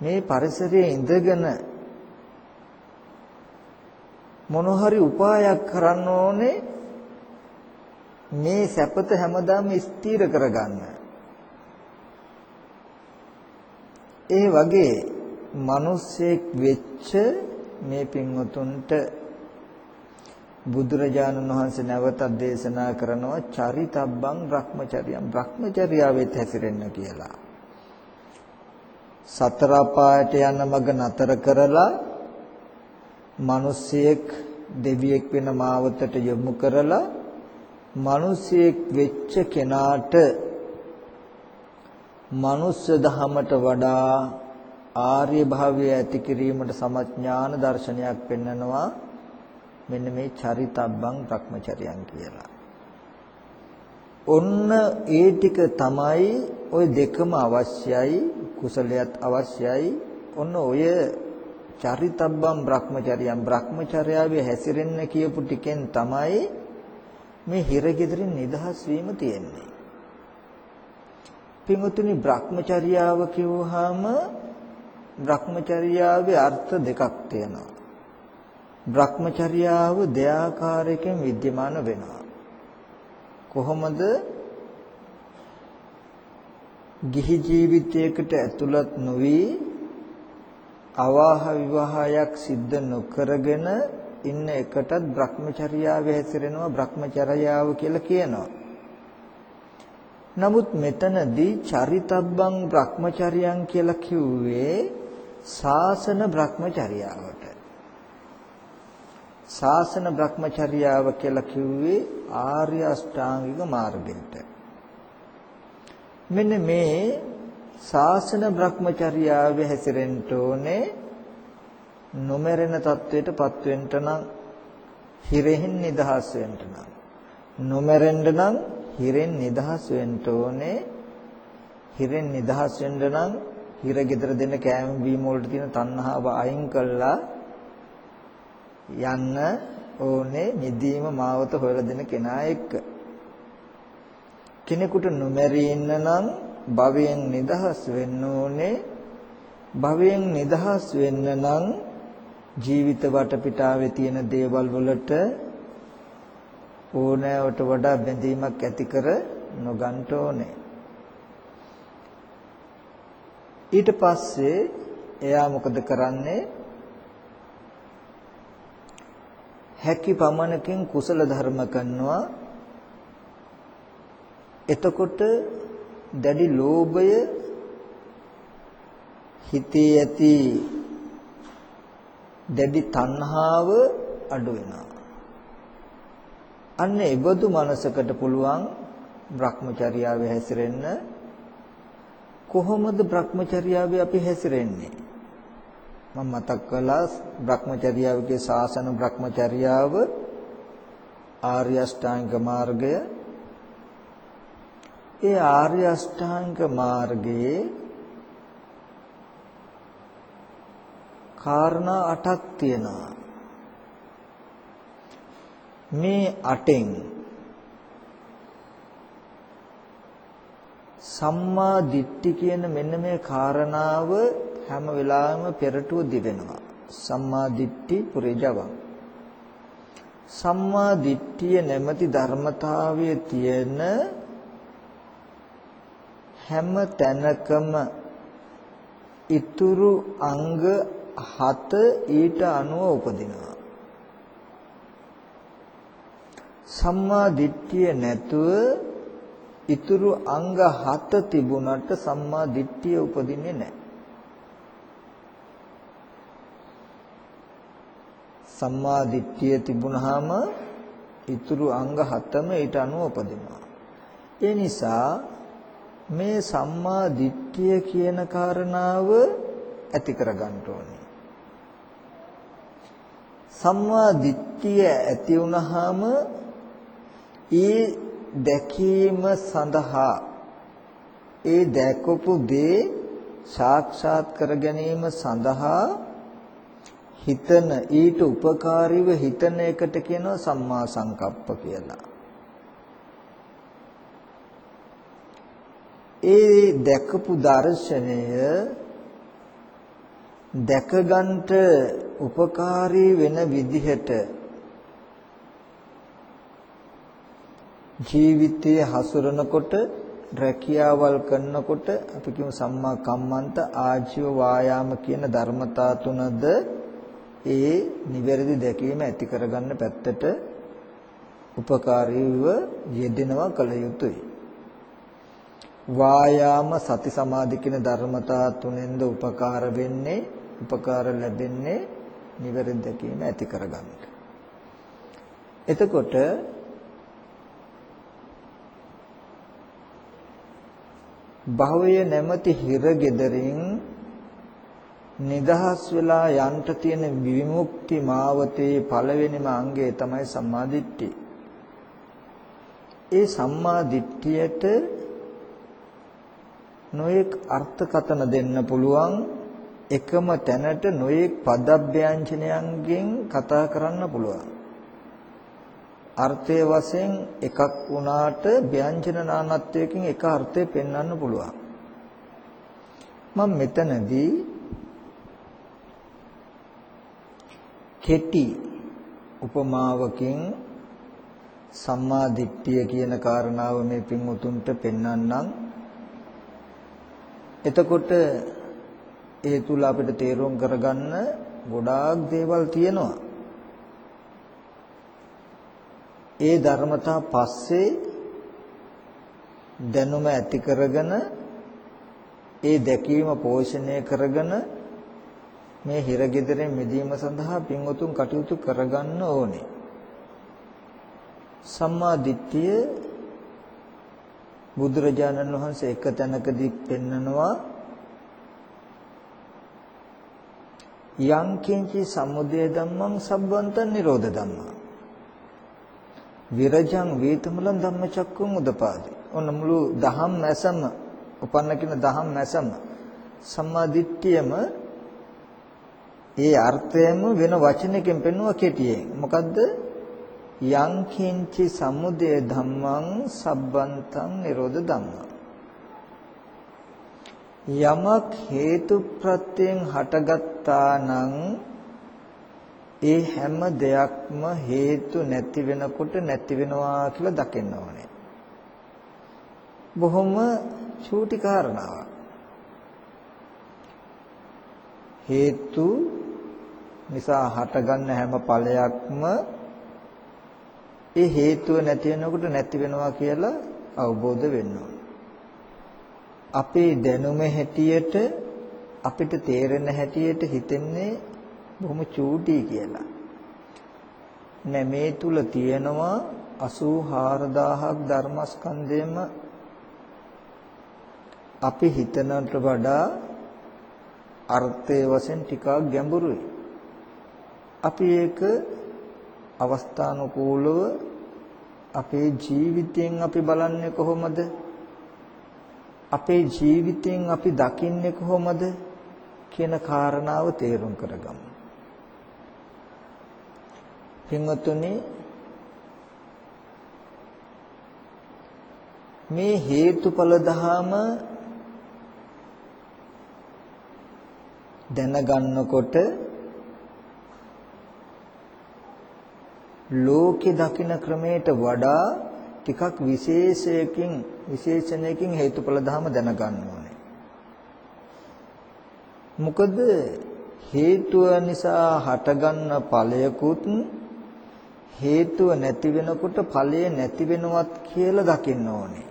මේ පරිසරයේ ඉඳගෙන මොන හරි උපායක් කරන්න ඕනේ මේ සැපත හැමදාම ස්ථිර කරගන්න. ඒ වගේ මිනිස්සෙක් වෙච්ච මේ පින්වතුන්ට බුදුරජාණන් වහන්සේ නැවතත් දේශනා කරනවා චරිතබ්බං භ්‍රමචර්යම් භ්‍රමචර්යාවෙත් හැසිරෙන්න කියලා. සතර අපායට යන මඟ නතර කරලා මිනිසියෙක් දෙවියෙක් වෙන මාවතට යොමු කරලා මිනිසියෙක් වෙච්ච කෙනාට මනුස්ස දහමට වඩා ආර්ය භාවය ඇති කිරීමට සමඥාන දර්ශනයක් පෙන්නනවා මෙන්න මේ චරිතබ්බං භ්‍රමචර්යයන් කියලා. ඔන්න ඒ ටික තමයි ওই දෙකම අවශ්‍යයි කුසලයක් අවශ්‍යයි ඔන්න ඔය චරිතබ්බම් භ්‍රමචර්යම් භ්‍රමචර්යාවේ හැසිරෙන්න කියපු ටිකෙන් තමයි මේ හිරගෙදරින් නිදහස් වීම තියෙන්නේ. පින්වතුනි භ්‍රමචර්යාව කිව්වහම භ්‍රමචර්යාවේ අර්ථ දෙකක් තියෙනවා. භ්‍රමචර්යාව දෙආකාරයකින් विद्यमान වෙනවා. කොහොමද ගිහි ජීවිතයකට ඇතුළත් නොවි අවාහ විවාහයක් සිද්ධ නොකරගෙන ඉන්න එකටත් භ්‍රමචර්යාව හැසිරෙනවා භ්‍රමචර්යාව කියලා කියනවා. නමුත් මෙතනදී චරිතබ්බං භ්‍රමචර්යයන් කියලා කිව්වේ සාසන භ්‍රමචර්යාවට. ශාසන භ්‍රමචර්යාව කියලා කිව්වේ ආර්ය අෂ්ටාංගික මාර්ගයට. මෙන්න මේ ශාසන භ්‍රමචර්යාවේ හැසිරෙන්න ඕනේ නොමරෙන තත්වයටපත් වෙන්න නම් හිරෙන් නිදහස් වෙන්න නම්. නොමරෙන්න නම් හිරෙන් නිදහස් වෙන්න ඕනේ. හිරෙන් නිදහස් වෙන්න නම් හිර gedara දෙන කෑම බීම වලට තියෙන තණ්හාව අයින් කළා. යන්න ඕනේ නිදීම මාවත හොයලා දෙන කෙනා එක්ක. කෙනෙකුට නොමැරී ඉන්න නම් භවයෙන් නිදහස් වෙන්න ඕනේ. භවයෙන් නිදහස් වෙන්න නම් ජීවිත වටපිටාවේ තියෙන දේවල් වලට ඕනෑවට වඩා බැඳීමක් ඇති කර නොගන්න ඕනේ. ඊට පස්සේ එයා මොකද කරන්නේ? හැකි පමණකින් කුසල ධර්ම කරනවා එතකොට දැඩි ලෝභය හිතේ ඇති දැඩි තණ්හාව අඩු වෙනවා. අන්න ඒබඳු මනසකට පුළුවන් Brahmacharyaවේ හැසිරෙන්න කොහොමද Brahmacharyaවේ අපි හැසිරෙන්නේ? මම මතක් කළා Brahmacharyaවේ ශාසන Brahmacharyaව ආර්ය අෂ්ටාංග මාර්ගය ඒ ආර්ය අෂ්ටාංග මාර්ගයේ කාරණා අටක් තියෙනවා. මේ අටෙන් සම්මා දිට්ඨි කියන මෙන්න මේ කාරණාව හැම වෙලාවෙම පෙරටුව දිවෙනවා. සම්මා දිට්ඨි පුරේජවං. සම්මා දිට්ඨිය නැමැති ධර්මතාවයේ තියෙන හැම තැනකම ඉතුරු අංග හත ඊට අනුව උපදිනවා සම්මා දිට්ඨිය නැතුව ඉතුරු අංග හත තිබුණට සම්මා දිට්ඨිය උපදින්නේ නැහැ සම්මා දිට්ඨිය තිබුණාම ඉතුරු අංග හතම ඊට අනුව උපදිනවා ඒ නිසා මේ සම්මා දිට්ඨිය කියන කාරණාව ඇති කරගන්න ඕනේ. සම්මා දිට්ඨිය ඇති වුනහම ඒ දැකීම සඳහා ඒ දැකපු දේ සාක්ෂාත් කර ගැනීම සඳහා හිතන ඊට උපකාරීව හිතන එකට කියනවා සම්මා සංකප්ප කියලා. ඒ දැකපු දර්ශනය දැකගන්ට උපකාරී වෙන විදිහට ජීවිතයේ හසුරනකොට රැකියාවල් කරනකොට අපි කියමු සම්මා කම්මන්ත ආජීව වායාම කියන ධර්මතා තුනද ඒ නිවැරදි දැකීම ඇති කරගන්න පැත්තට උපකාරීව යෙදෙනවා කල යුතුයි වායාම සති සමාධි කියන ධර්මතා තුනෙන්ද උපකාර වෙන්නේ උපකාර ලැබෙන්නේ නිවැරදි දැකීම ඇති කරගන්න. එතකොට භවය නැමැති හිර gederin නිදහස් වෙලා යන්ට තියෙන විමුක්ති මාවතේ පළවෙනිම අංගය තමයි සම්මාදිට්ඨිය. ඒ සම්මාදිට්ඨියට නොයෙක් අර්ථකතන දෙන්න පුළුවන් එකම තැනට නොයෙක් පදබ්බයංජනයන්ගෙන් කතා කරන්න පුළුවන් අර්ථයේ වශයෙන් එකක් වුණාට ව්‍යංජන නානත්වයකින් එක අර්ථය පෙන්වන්න පුළුවන් මම මෙතනදී කෙටි උපමාවකින් සම්මා දිට්ඨිය කියන කාරණාව මේ පින්වුතුන්ට පෙන්වන්නම් එතකොට ඒ තුල අපිට තේරුම් කරගන්න ගොඩාක් දේවල් තියෙනවා. ඒ ධර්මතා පස්සේ දැනුම ඇති කරගෙන ඒ දැකීම පෝෂණය කරගෙන මේ හිරගෙදරෙන් මිදීම සඳහා පින්වතුන් කටයුතු කරගන්න ඕනේ. සම්මා දිට්ඨිය බුදුරජාණන් වහන්සේ එක තැනකදී පෙන්නනවා යං කිංචි සමුදය ධම්මං සම්බන්තං නිරෝධ ධම්මං විරජං වේතමලං ධම්මචක්කුම් උදපාදි. ඔන්න මුළු දහම් මැසම උපන්න කියන දහම් මැසම සම්මාදිට්ඨියම ඒ අර්ථයම වෙන වචනයකින් පෙන්වුවා කෙටියෙන්. මොකද්ද? යං කිංචි සමුදය ධම්මං සම්බන්තං නිරෝධ ධම්මං. යමක් හේතු ප්‍රත්‍යයෙන් හටගත්තා නම් ඒ හැම දෙයක්ම හේතු නැති වෙනකොට නැති වෙනවා කියලා දකින්න ඕනේ. බොහොම චූටි කාරණාවක්. හේතු නිසා හටගන්න හැම ඵලයක්ම ඒ හේතුව නැති වෙනකොට නැති වෙනවා කියලා අවබෝධ වෙන්න අපේ දැනුම හැටියට අපිට තේරෙන හැටියට හිතෙන්නේ බොහොම චූටි කියලා. නෑ මේ තුල තියෙනවා 84000ක් ධර්මස්කන්ධයම අපි හිතනට වඩා අර්ථයේ වශයෙන් ටිකක් ගැඹුරුයි. අපි ඒක අවස්ථානුකූලව අපේ ජීවිතයෙන් අපි බලන්නේ කොහොමද? අපේ ජීවිතයෙන් අපි දකින්නේ කොහොමද කියන කාරණාව තේරුම් කරගමු. පින්වතුනි මේ හේතුඵල ධහම දැනගන්නකොට ලෝකෙ දකින ක්‍රමයට වඩා ටිකක් විශේෂයකින් විශේෂණයකින් හේතුඵල ධහම දැනගන්න ඕනේ. මොකද හේතුව නිසා හටගන්න ඵලයකුත් හේතුව නැති වෙනකොට ඵලය නැති වෙනවත් කියලා දකින්න ඕනේ.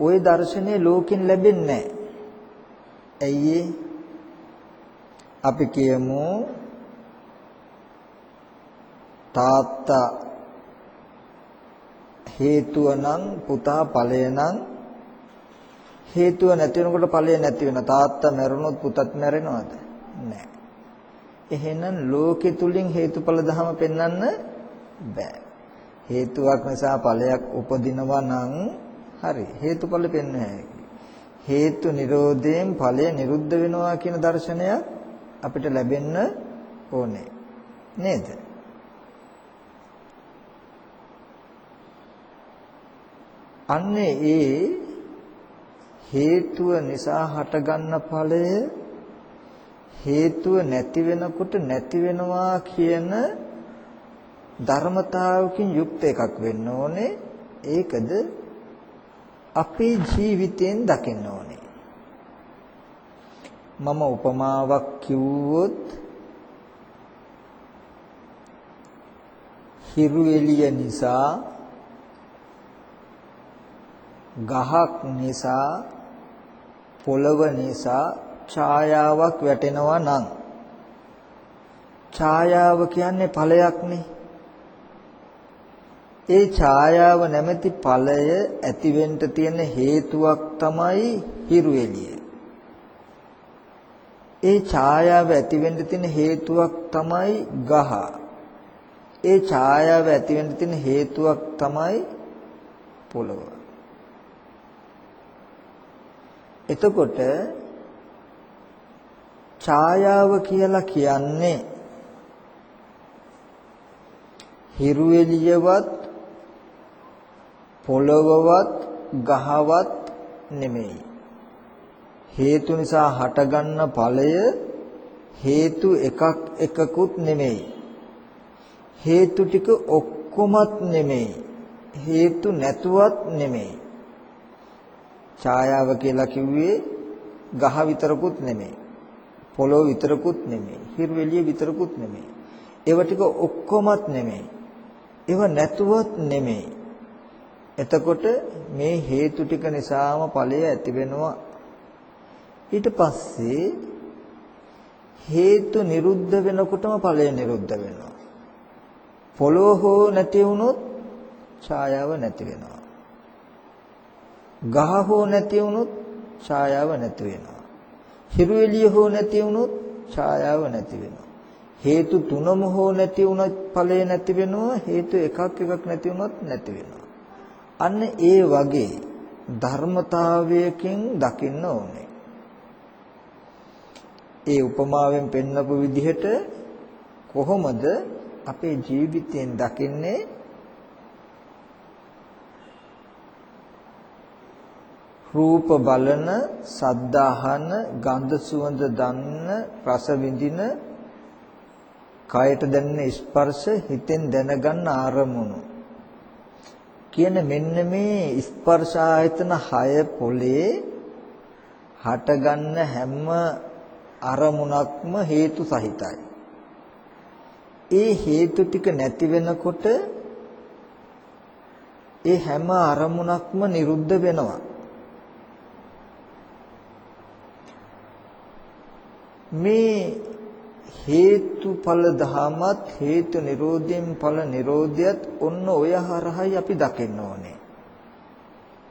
ওই දර්ශනය ලෝකෙන් ලැබෙන්නේ නැහැ. ඇයි අපි කියමු තාත්තා හේතුව නම් පුතා ඵලය නම් හේතුව නැති වෙනකොට ඵලය නැති වෙන තාත්තා මැරුණොත් පුතත් මැරෙනවද? නැහැ එහෙනම් ලෝකෙ තුලින් හේතුඵල ධම පෙන්වන්න බෑ. හේතුවක් නිසා ඵලයක් උපදිනවා නම් හරි. හේතුඵල පෙන්වන්නේ හේතු නිරෝධයෙන් ඵලය නිරුද්ධ වෙනවා කියන දර්ශනයක් අපිට ලැබෙන්න ඕනේ. නේද? අන්නේ ඒ හේතුව නිසා හටගන්න ඵලය හේතුව නැති වෙනකොට නැති වෙනවා කියන ධර්මතාවකින් යුක්ත එකක් වෙන්න ඕනේ. ඒකද අපේ ජීවිතයෙන් දකින්න ඕනේ. මම උපමාවක් කිව්වොත් හිරු එළිය නිසා ගහක් නිසා පොළව නිසා ඡායාවක් වැටෙනවා නම් ඡායාව කියන්නේ ඵලයක්නේ ඒ ඡායාව නැමැති ඵලය ඇතිවෙන්න තියෙන හේතුවක් තමයි හිරු එළිය. ඒ ඡායාව ඇතිවෙන්න තියෙන හේතුවක් තමයි ගහ. ඒ ඡායාව ඇතිවෙන්න තියෙන හේතුවක් තමයි පොළව. එතකොට ඡායාව කියලා කියන්නේ හිරු එළියවත් පොළවවත් ගහවත් නෙමෙයි. හේතු නිසා හටගන්න ඵලය හේතු එකක් එකකුත් නෙමෙයි. හේතු ටික ඔක්කොමත් නෙමෙයි. හේතු නැතුවත් නෙමෙයි. ඡායාව කියලා කිව්වේ ගහ විතරකුත් නෙමෙයි. පොළොව විතරකුත් නෙමෙයි. හිරු එළිය විතරකුත් නෙමෙයි. ඒව ටික ඔක්කොමත් නෙමෙයි. ඒව නැතුවත් නෙමෙයි. එතකොට මේ හේතු ටික නිසාම ඵලය ඇති වෙනවා. ඊට පස්සේ හේතු නිරුද්ධ වෙනකොටම ඵලය නිරුද්ධ වෙනවා. පොළොව හෝ නැති වුණොත් ඡායාව නැති වෙනවා. ගහ හෝ නැති වුණොත් ඡායාව නැති වෙනවා. හිරු එළිය හෝ නැති වුණොත් ඡායාව නැති වෙනවා. හේතු තුනම හෝ නැති වුණොත් ඵලය නැති වෙනවා. හේතු එකක් එකක් නැති වුණොත් නැති වෙනවා. අන්න ඒ වගේ ධර්මතාවයකින් දකින්න ඕනේ. ඒ උපමාවෙන් පෙන්නපු විදිහට කොහොමද අපේ ජීවිතයෙන් දකින්නේ රූප බලන, සද්ද අහන, ගන්ධ සුවඳ දන්න, රස විඳින, කයට දැනෙන ස්පර්ශ, හිතෙන් දැනගන්න ආරමුණු. කියන මෙන්න මේ ස්පර්ශ ආයතන 6 පොලේ හටගන්න හැම අරමුණක්ම හේතු සහිතයි. ඒ හේතු ටික නැති වෙනකොට ඒ හැම අරමුණක්ම නිරුද්ධ වෙනවා. මේ හේතුඵල ධමත් හේතු නිරෝධයෙන් ඵල නිරෝධයත් ඔන්න ඔය හරහයි අපි දකින්න ඕනේ.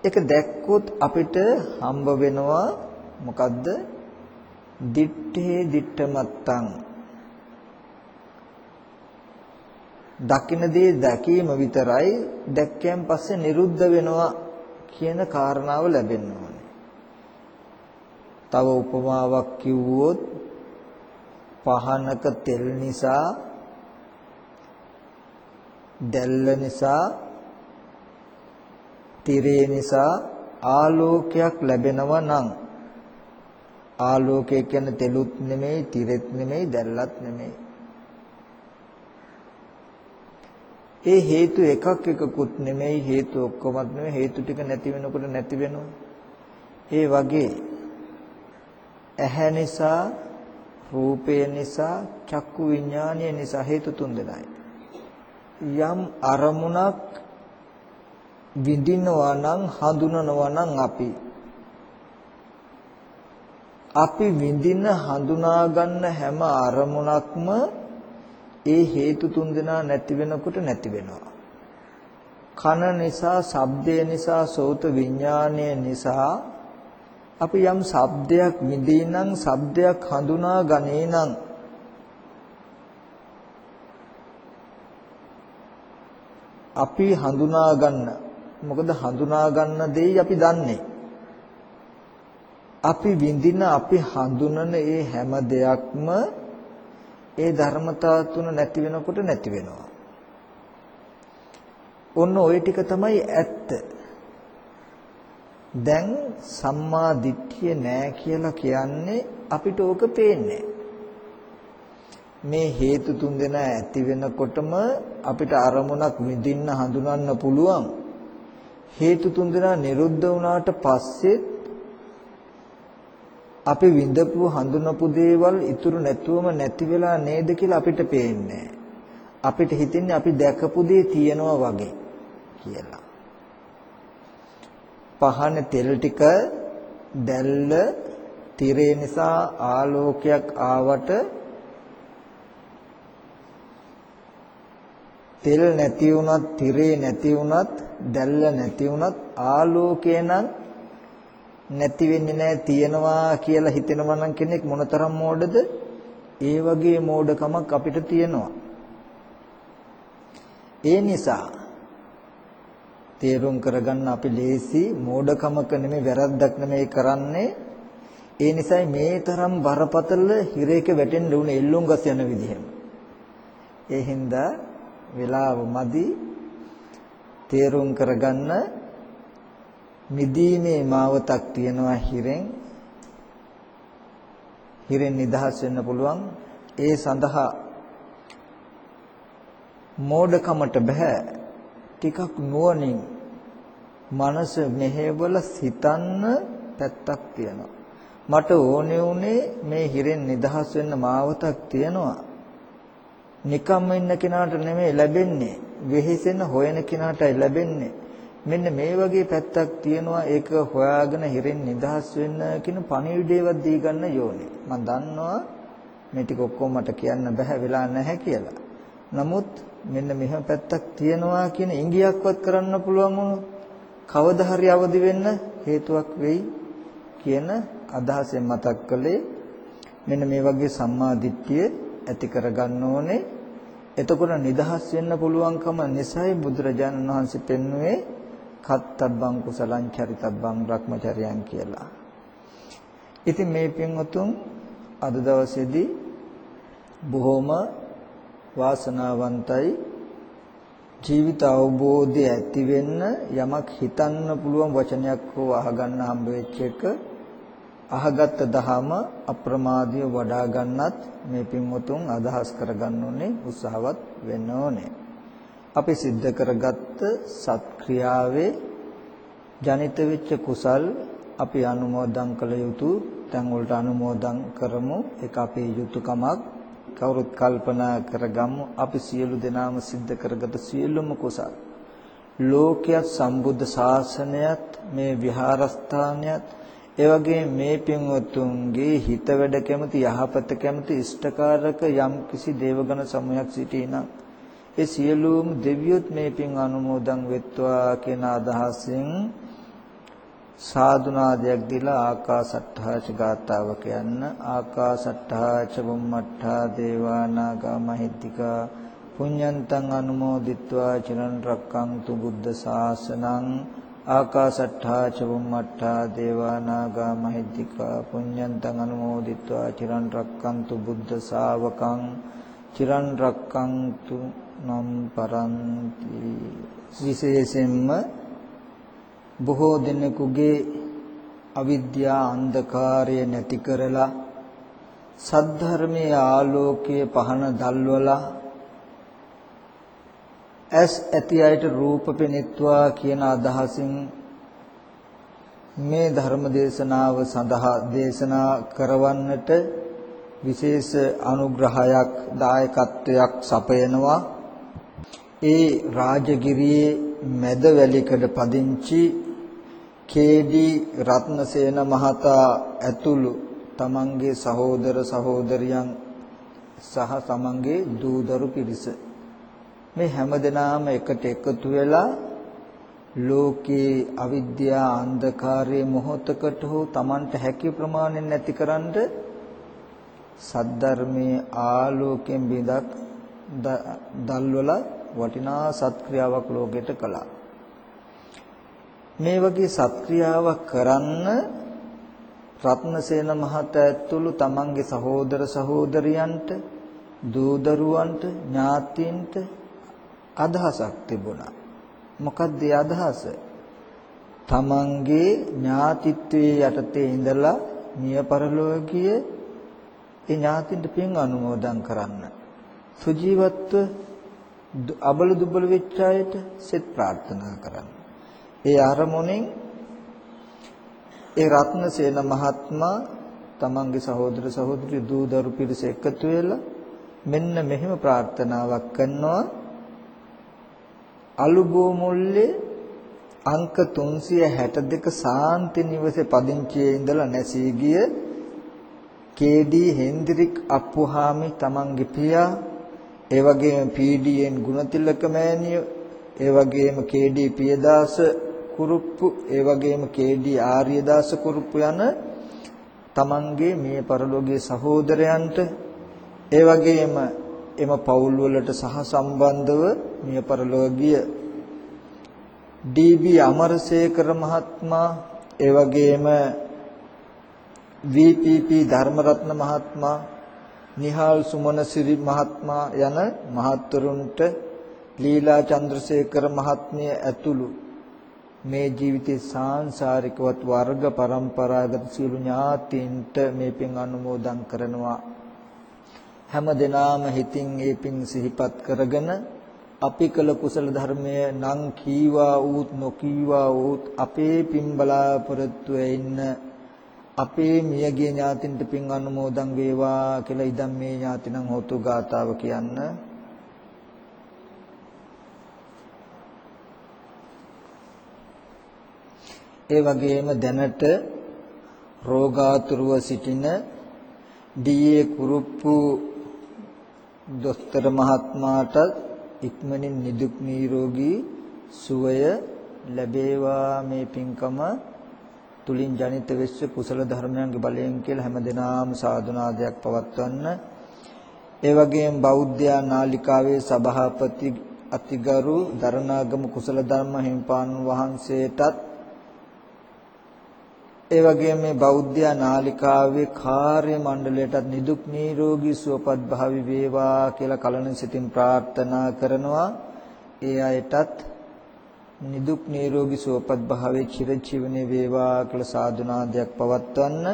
ඒක දැක්කොත් අපිට හම්බ වෙනවා මොකද්ද? දිත්තේ දිත්තමත්තං දකින්න දේ දැකීම විතරයි දැක්කයන් පස්සේ නිරුද්ධ වෙනවා කියන කාරණාව ලැබෙන්න ඕනේ. තව උපමාවක් කිව්වොත් පහනක තෙල් නිසා දැල්ල නිසා තිරේ නිසා ආලෝකයක් ලැබෙනවා නම් ආලෝකය කියන්නේ තෙලුත් නෙමෙයි තිරෙත් නෙමෙයි දැල්ලත් නෙමෙයි. ඒ හේතු එකක් එකකුත් නෙමෙයි හේතු ඔක්කොමත් නෙමෙයි හේතු ටික නැති වෙනකොට නැති වෙනවා. ඒ වගේ ඇහැ නිසා රූපය නිසා චක්කු විඥානය නිසා හේතු තුන් දෙනයි. යම් අරමුණක් විඳිනවා නම් හඳුනනවා නම් අපි අපි විඳින හඳුනා ගන්න හැම අරමුණක්ම ඒ හේතු තුන් දෙනා නැති වෙනකොට නැති වෙනවා. කන නිසා, ශබ්දය නිසා, සෝත විඥානය නිසා අපි යම් ශබ්දයක් විඳිනනම් ශබ්දයක් හඳුනා ගනේ නම් අපි හඳුනා ගන්න. මොකද හඳුනා ගන්න දෙයි අපි දන්නේ. අපි විඳින අපි හඳුනන ඒ හැම දෙයක්ම ඒ ධර්මතා තුන නැති වෙනකොට නැති වෙනවා. ඔන්න ওই ටික තමයි ඇත්ත. දැන් සම්මා දිට්ඨිය නෑ කියලා කියන්නේ අපිට ඕක පේන්නේ. මේ හේතු තුන් දෙනා ඇති වෙනකොටම අපිට අරමුණක් විඳින්න හඳුනන්න පුළුවන්. හේතු තුන් දෙනා නිරුද්ධ වුණාට පස්සෙත් අපි විඳපු හඳුනපු දේවල් ඉතුරු නැතුවම නැති වෙලා නේද කියලා අපිට පේන්නේ අපිට හිතෙන්නේ අපි දැකපු දේ තියෙනවා වගේ කියලා. පහන තෙල් ටික දැල්ල තිරේ නිසා ආලෝකයක් ආවට තෙල් නැති වුණත් තිරේ නැති වුණත් දැල්ල නැති වුණත් ආලෝකය නම් නැති වෙන්නේ නැහැ තියනවා කියලා හිතෙනවා නම් කෙනෙක් මොනතරම් මෝඩද? ඒ වගේ මෝඩකමක් අපිට තියෙනවා. ඒ නිසා තේරුම් කරගන්න අපි ලේසි මෝඩකමක නෙමෙයි වැරද්දක් නෙමෙයි කරන්නේ. ඒ නිසායි මේ තරම් බරපතල හිරේක වැටෙන්න උනේ එල්ලුම් ගස් යන විදිහෙම. ඒ හින්දා වෙලාව මදි. තේරුම් කරගන්න මිදීමේ මාවතක් තියනවා හිරෙන්. හිරෙන් නිදහස් වෙන්න පුළුවන්. ඒ සඳහා මෝඩකමට බෑ. ටිකක් නුවණින් මනස මෙහෙवल සිතන්න පැත්තක් තියෙනවා. මට ඕනේ උනේ මේ හිරෙන් නිදහස් වෙන්න මාවතක් තියෙනවා. නිකම්ම ඉන්න කෙනාට නෙමෙයි ලැබෙන්නේ. වෙහෙසෙන හොයන කෙනාටයි ලැබෙන්නේ. මෙන්න මේ වගේ පැත්තක් තියෙනවා ඒක හොයාගෙන හිරෙන් නිදහස් වෙන්න කියන පණිවිඩයවත් දී ගන්න යෝනේ. මම දන්නවා මේ ටික ඔක්කොම මට කියන්න බෑ වෙලා නැහැ කියලා. නමුත් මෙන්න මෙහෙම පැත්තක් තියෙනවා කියන ඉංගියක්වත් කරන්න පුළුවන් වුණොත් කවදා හරි අවදි වෙන්න හේතුවක් වෙයි කියන අදහසෙන් මතක් කළේ මෙන්න මේ වගේ සම්මා දිට්ඨිය ඇති කරගන්න ඕනේ එතකොට නිදහස් වෙන්න පුළුවන්කම නිසයි බුදුරජාණන් වහන්සේ පෙන්වුවේ කත්තබ්බං කුසලං චරිතබ්බං භ්‍රමචර්යං කියලා. ඉතින් මේ පින්වතුන් අද දවසේදී බොහොම වාසනාවන්තයි. ජීවිත අවබෝධය ඇති වෙන්න යමක් හිතන්න පුළුවන් වචනයක් හෝ අහගන්න හම්බ වෙච්ච එක අහගත් දහම අප්‍රමාදීව වඩා ගන්නත් මේ පින්වතුන් අදහස් කරගන්න ඕනේ උත්සාහවත් වෙන්න ඕනේ. අපි සිද්ධ කරගත්ත සත්ක්‍රියාවේ ජනිත වෙච්ච කුසල් අපි අනුමෝදන් කළ යුතු තැන් වලට අනුමෝදන් කරමු. ඒක අපේ යුතුයකමක් කවුරුත් කල්පනා කරගමු. අපි සියලු දෙනාම සිද්ධ කරගත සියලුම කුසල්. ලෝකයක් සම්බුද්ධ ශාසනයත් මේ විහාරස්ථානයත් ඒ වගේ මේ පින්වත්තුන්ගේ හිත වැඩ කැමති යහපත කැමති ඉෂ්ටකාරක යම් කිසි දේවගණ සමූහයක් සිටිනම් ඒ සියලුම දෙවියොත් මේ පින් අනුමෝදන් වෙත්වා කියන අදහසින් සාදුනාදයක් දීලා ආකාසට්ඨාච ගාතාව කියන්න. ආකාසට්ඨාච බුම්මට්ඨා දේවානාගා මහිත්‍තිකා පුඤ්ඤන්තං අනුමෝදිත්වා චිරන් රක්කන්තු බුද්ධ ශාසනං. ආකාසට්ඨා ච බුම්මට්ඨා දේවානාගා මහිද්దికා පුඤ්ඤන්තං අනුමෝදිත්වා චිරන් රක්කන්තු බුද්ධ ශාවකං. චිරන් රක්කන්තු නම් පරන්ති. විශේෂයෙන්ම බොහෝ දිනකුගේ අවිද්‍යා අන්ධකාරය නැති කරලා සද්ධර්මයේ ආලෝකයේ පහන දල්වලා ඇස් ඇති අයට රූප පෙනෙත්වා කියන අදහසින් මේ ධර්ම දේශනාව සඳහා දේශනා කරවන්නට විශේෂ අනුග්‍රහයක් දායකත්වයක් සපයනවා. ඒ රාජගිරියේ මැද වැලිකඩ පදිංචි කේඩී රත්නසේන මහතා ඇතුළු තමන්ගේ සහෝදර සහෝදරියන් සහ තමන්ගේ දූදරු පිරිස මේ හැමදෙනාම එකට එකතු වෙලා ලෝකේ අවිද්‍යා අන්ධකාරයේ මොහොතකට හෝ Tamanට හැකි ප්‍රමාණයෙන් නැතිකරන්න සද්ධර්මයේ ආලෝකයෙන් බිඳක් දල්වල වටිනා සත්ක්‍රියාවක් ලෝකෙට කළා. මේ වගේ සත්ක්‍රියාවක් කරන්න රත්නසේන මහතා ඇතුළු තමන්ගේ සහෝදර සහෝදරියන්ට දූ දරුවන්ට ඥාතීන්ට අදහසක් තිබුණා. මොකක්ද ඒ අදහස? තමන්ගේ ඥාතිත්වයේ යටතේ ඉඳලා මිය පරලෝකීය ඒ ඥාතින්ට පින් අනුමෝදන් කරන්න. සුජීවත්ව අබල දුබල වෙච්ච අයට සෙත් ප්‍රාර්ථනා කරන්න. ඒ ආරමුණෙන් ඒ රත්නසේන මහත්මයා තමන්ගේ සහෝදර සහෝදරි දූ දරු පිරිස එකතු වෙලා මෙන්න මෙහෙම ප්‍රාර්ථනාවක් කරනවා අලුබෝ මුල්ලේ අංක 362 සාන්ති නිවසේ පදිංචියේ ඉඳලා නැසී ගිය කේ.ඩී. හෙන්ද්‍රික් අප්පුහාමි තමන්ගේ පියා ඒ වගේම පී.ඩී.එන් ගුණතිලක මෑණියෝ ඒ වගේම කේ.ඩී. පියදාස කුරුප්පු ඒ වගේම කේ.ඩී. ආර්යදාස කුරුප්පු යන තමන්ගේ මේ පරලෝකීය සහෝදරයන්ට ඒ වගේම එම පවුල් වලට සහ සම්බන්ධව මිය පරලෝකීය ඩී.බී. අමරසේකර මහත්මයා ඒ වගේම වී.පී.පී. ධර්මරත්න මහත්මයා නිහාල් සුමනසිරි මහත්මයා යන මහත්වරුන්ට ලීලා චන්ද්‍රසේකර මහත්මිය ඇතුළු මේ ජීවිතේ සාංශාරිකවත් වර්ග પરම්පරාගත සියලු ඥාතීන්ට මේ පින් අනුමෝදන් කරනවා. හැම දිනාම හිතින් ඒ පින් සිහිපත් කරගෙන අපි කළ කුසල ධර්මය නම් කීවා වූත් නොකීවා වූත් අපේ පින් බලාපොරොත්තු වෙන්න අපේ මියගිය ඥාතින්ට පින් අනුමෝදන් වේවා කියලා ඉදම් මේ ඥාතිනම් හොතු ගාතාව කියන්න. ඒ වගේම දැනට රෝගාතුරව සිටින ඩී.ඒ. කුරුප්පු දොස්තර මහත්මයාට ඉක්මනින් නිදුක් නිරෝගී සුවය ලැබේවා මේ පින්කම තුලින් ජනිත වෙච්ච කුසල ධර්මයන්ගේ බලයෙන් කියලා හැමදෙනාම සාදුනාදයක් පවත්වන්න. ඒ වගේම බෞද්ධ නාලිකාවේ සභාපති අතිගරු දරණාගම කුසල ධර්ම හිමිපාණන් වහන්සේටත් ඒ වගේම මේ බෞද්ධ නාලිකාවේ කාර්ය මණ්ඩලයටත් නිදුක් නිරෝගී සුවපත් භාවි වේවා කියලා කලන සිතින් ප්‍රාර්ථනා කරනවා. ඒ අයටත් නිදුක් නිරෝගී සුවපත් භාවයේ චිරජීවනයේ වේවා කියලා සාදුනාදයක් පවත්වන්න.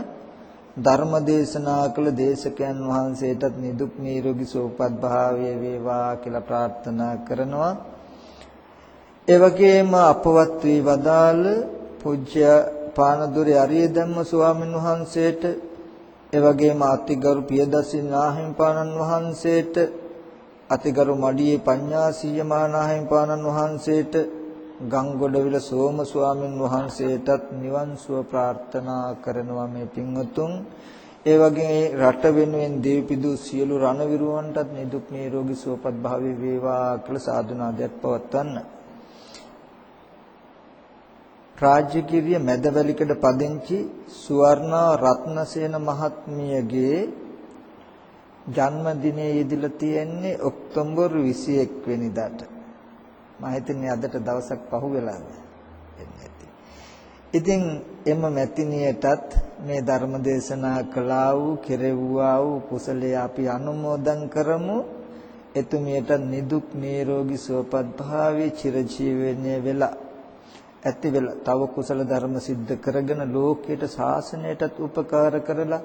ධර්ම දේශනා කළ දේශකයන් වහන්සේටත් නිදුක් නිරෝගී සුවපත් භාවයේ වේවා කියලා ප්‍රාර්ථනා කරනවා. ඒ වගේම අපවත් වී වදාළ පූජ්‍ය පානදුරේ අරිය ධම්ම ස්වාමීන් වහන්සේට ඒ වගේම අතිගරු පියදසින් නාහිම්පාණන් වහන්සේට අතිගරු මඩියේ පඤ්ඤාසීය මානාහිම්පාණන් වහන්සේට ගංගොඩවිල සෝම ස්වාමීන් වහන්සේටත් නිවන් සුව ප්‍රාර්ථනා කරනවා මේ පින්වතුන්. ඒ වගේ රට වෙනුවෙන් දීපිදු සියලු රණවිරුවන්ටත් නිදුක් නිරෝගී සුවපත් භාවය වේවා කියලා සාදුනාදයක් පවත්වන්න. රාජ්‍යකිරිය මැදවැලිකඩ පදිංචි සුවර්ණා රත්නසේන මහත්මියගේ ජන්මදිනයේ යෙදিলা තියෙන්නේ ඔක්තෝබර් 21 වෙනිදාට. මම හිතන්නේ අදට දවසක් පහු වෙලාද ඉතින් එම මැතිනියටත් මේ ධර්ම දේශනා කළා වූ කෙරෙව්වා වූ කුසලයේ අපි අනුමෝදන් කරමු. එතුමියට නිදුක් නිරෝගී සුවපත් භාවයේ චිරජීවනයේ වෙලා ඇති වෙලා තව කුසල ධර්ම સિદ્ધ කරගෙන ලෝකයට ශාසනයටත් උපකාර කරලා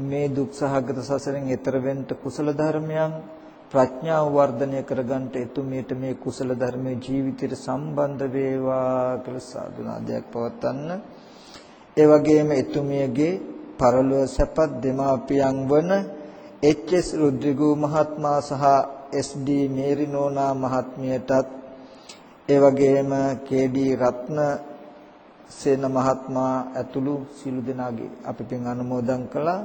මේ දුක් සහගත සසරෙන් එතර වෙන්න කුසල ධර්මයන් ප්‍රඥාව වර්ධනය කරගන්නට එතුමියට මේ කුසල ධර්මයේ ජීවිතයට සම්බන්ධ වේවා කියලා සාදුනාදයක් පවත්වන්න. ඒ වගේම එතුමියගේ පරලෝක සැපත් දෙමාපියන් වන එච්.එස්. රුද්‍රිගෝ මහත්මයා සහ එස්.ඩී. මේරිනෝනා මහත්මියටත් ඒ වගේම කේ.ඩී. රත්න සේන මහත්මයා ඇතුළු සිළු දෙනාගේ අපි පින් අනුමෝදන් කළා.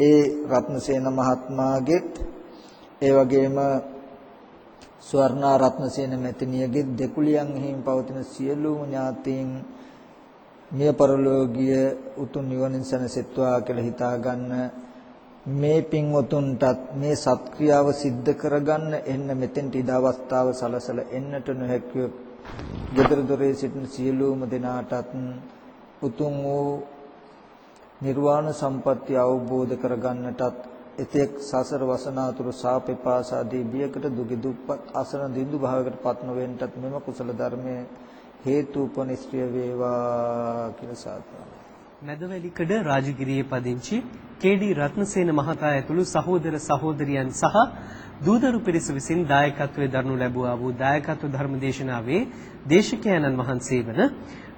ඒ රත්නසේන මහත්මයාගෙත් ඒ වගේම ස්වර්ණා රත්නසේන මෙතනියගේ දෙකුලියන් හිමින් පවතින සියලුම ඥාතීන් මිය පරලෝකීය උතුම් නිවනින් සැනසෙත්වා කියලා හිතා ගන්න මේ පින්වතුන්ටත් මේ සත්ක්‍රියාව સિદ્ધ කරගන්න එන්න මෙතෙන්ට ඉඩ අවස්ථාව සලසල එන්නට නොහැකිය. gedara dore සිටින සියලුම දෙනාටත් උතුම් වූ නිර්වාණ සම්පත්‍ය අවබෝධ කරගන්නටත් එතෙක් සසර වසනාතුරු සාපේපාසාදී බියකට දුගි දුප්පත් අසරණ දින්දු භාවයකට පත් නොවෙන්නටත් මෙම කුසල ධර්මයේ හේතු උපනිශ්‍රය වේවා කියලා සාදුනා මැදවැලිකඩ රාජගිරියේ පදිංචි කේ.ඩී. රත්නසේන මහතා ඇතුළු සහෝදර සහෝදරියන් සහ දූදරු පිරිස විසින් දායකත්වයේ දරනු ලැබුවා වූ දායකත්ව ධර්මදේශනාවේ දේශකයන්න් වහන්සේ වන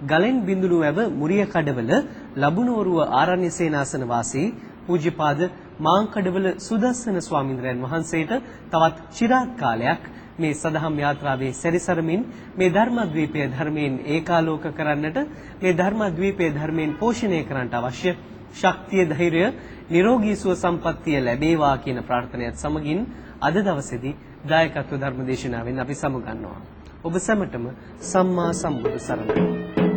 ගලෙන් බිඳුණු වැව මුරිය කඩවල ලබුනෝරුව ආරණ්‍ය සේනාසන වාසී පූජ්‍යපාද මාංකඩවල සුදස්සන ස්වාමින්ද්‍රයන් වහන්සේට තවත් চিරාත් කාලයක් මේ සදහම් යාත්‍රාවේ සැරිසරමින් මේ ධර්මද්වීපය ධර්මයෙන් ඒකාලෝක කරන්නට මේ ධර්මද්වීපය ධර්මයෙන් පෝෂණය කරන්නට අවශ්‍ය ශක්තිය ධෛර්යය නිරෝගී සුව සම්පන්නිය ලැබේවා කියන ප්‍රාර්ථනාවත් සමගින් අද දවසේදී දායකත්ව ධර්ම දේශනාවෙන් අපි සමුගන්නවා. ඔබ සැමටම සම්මා සම්බුදු සරණයි.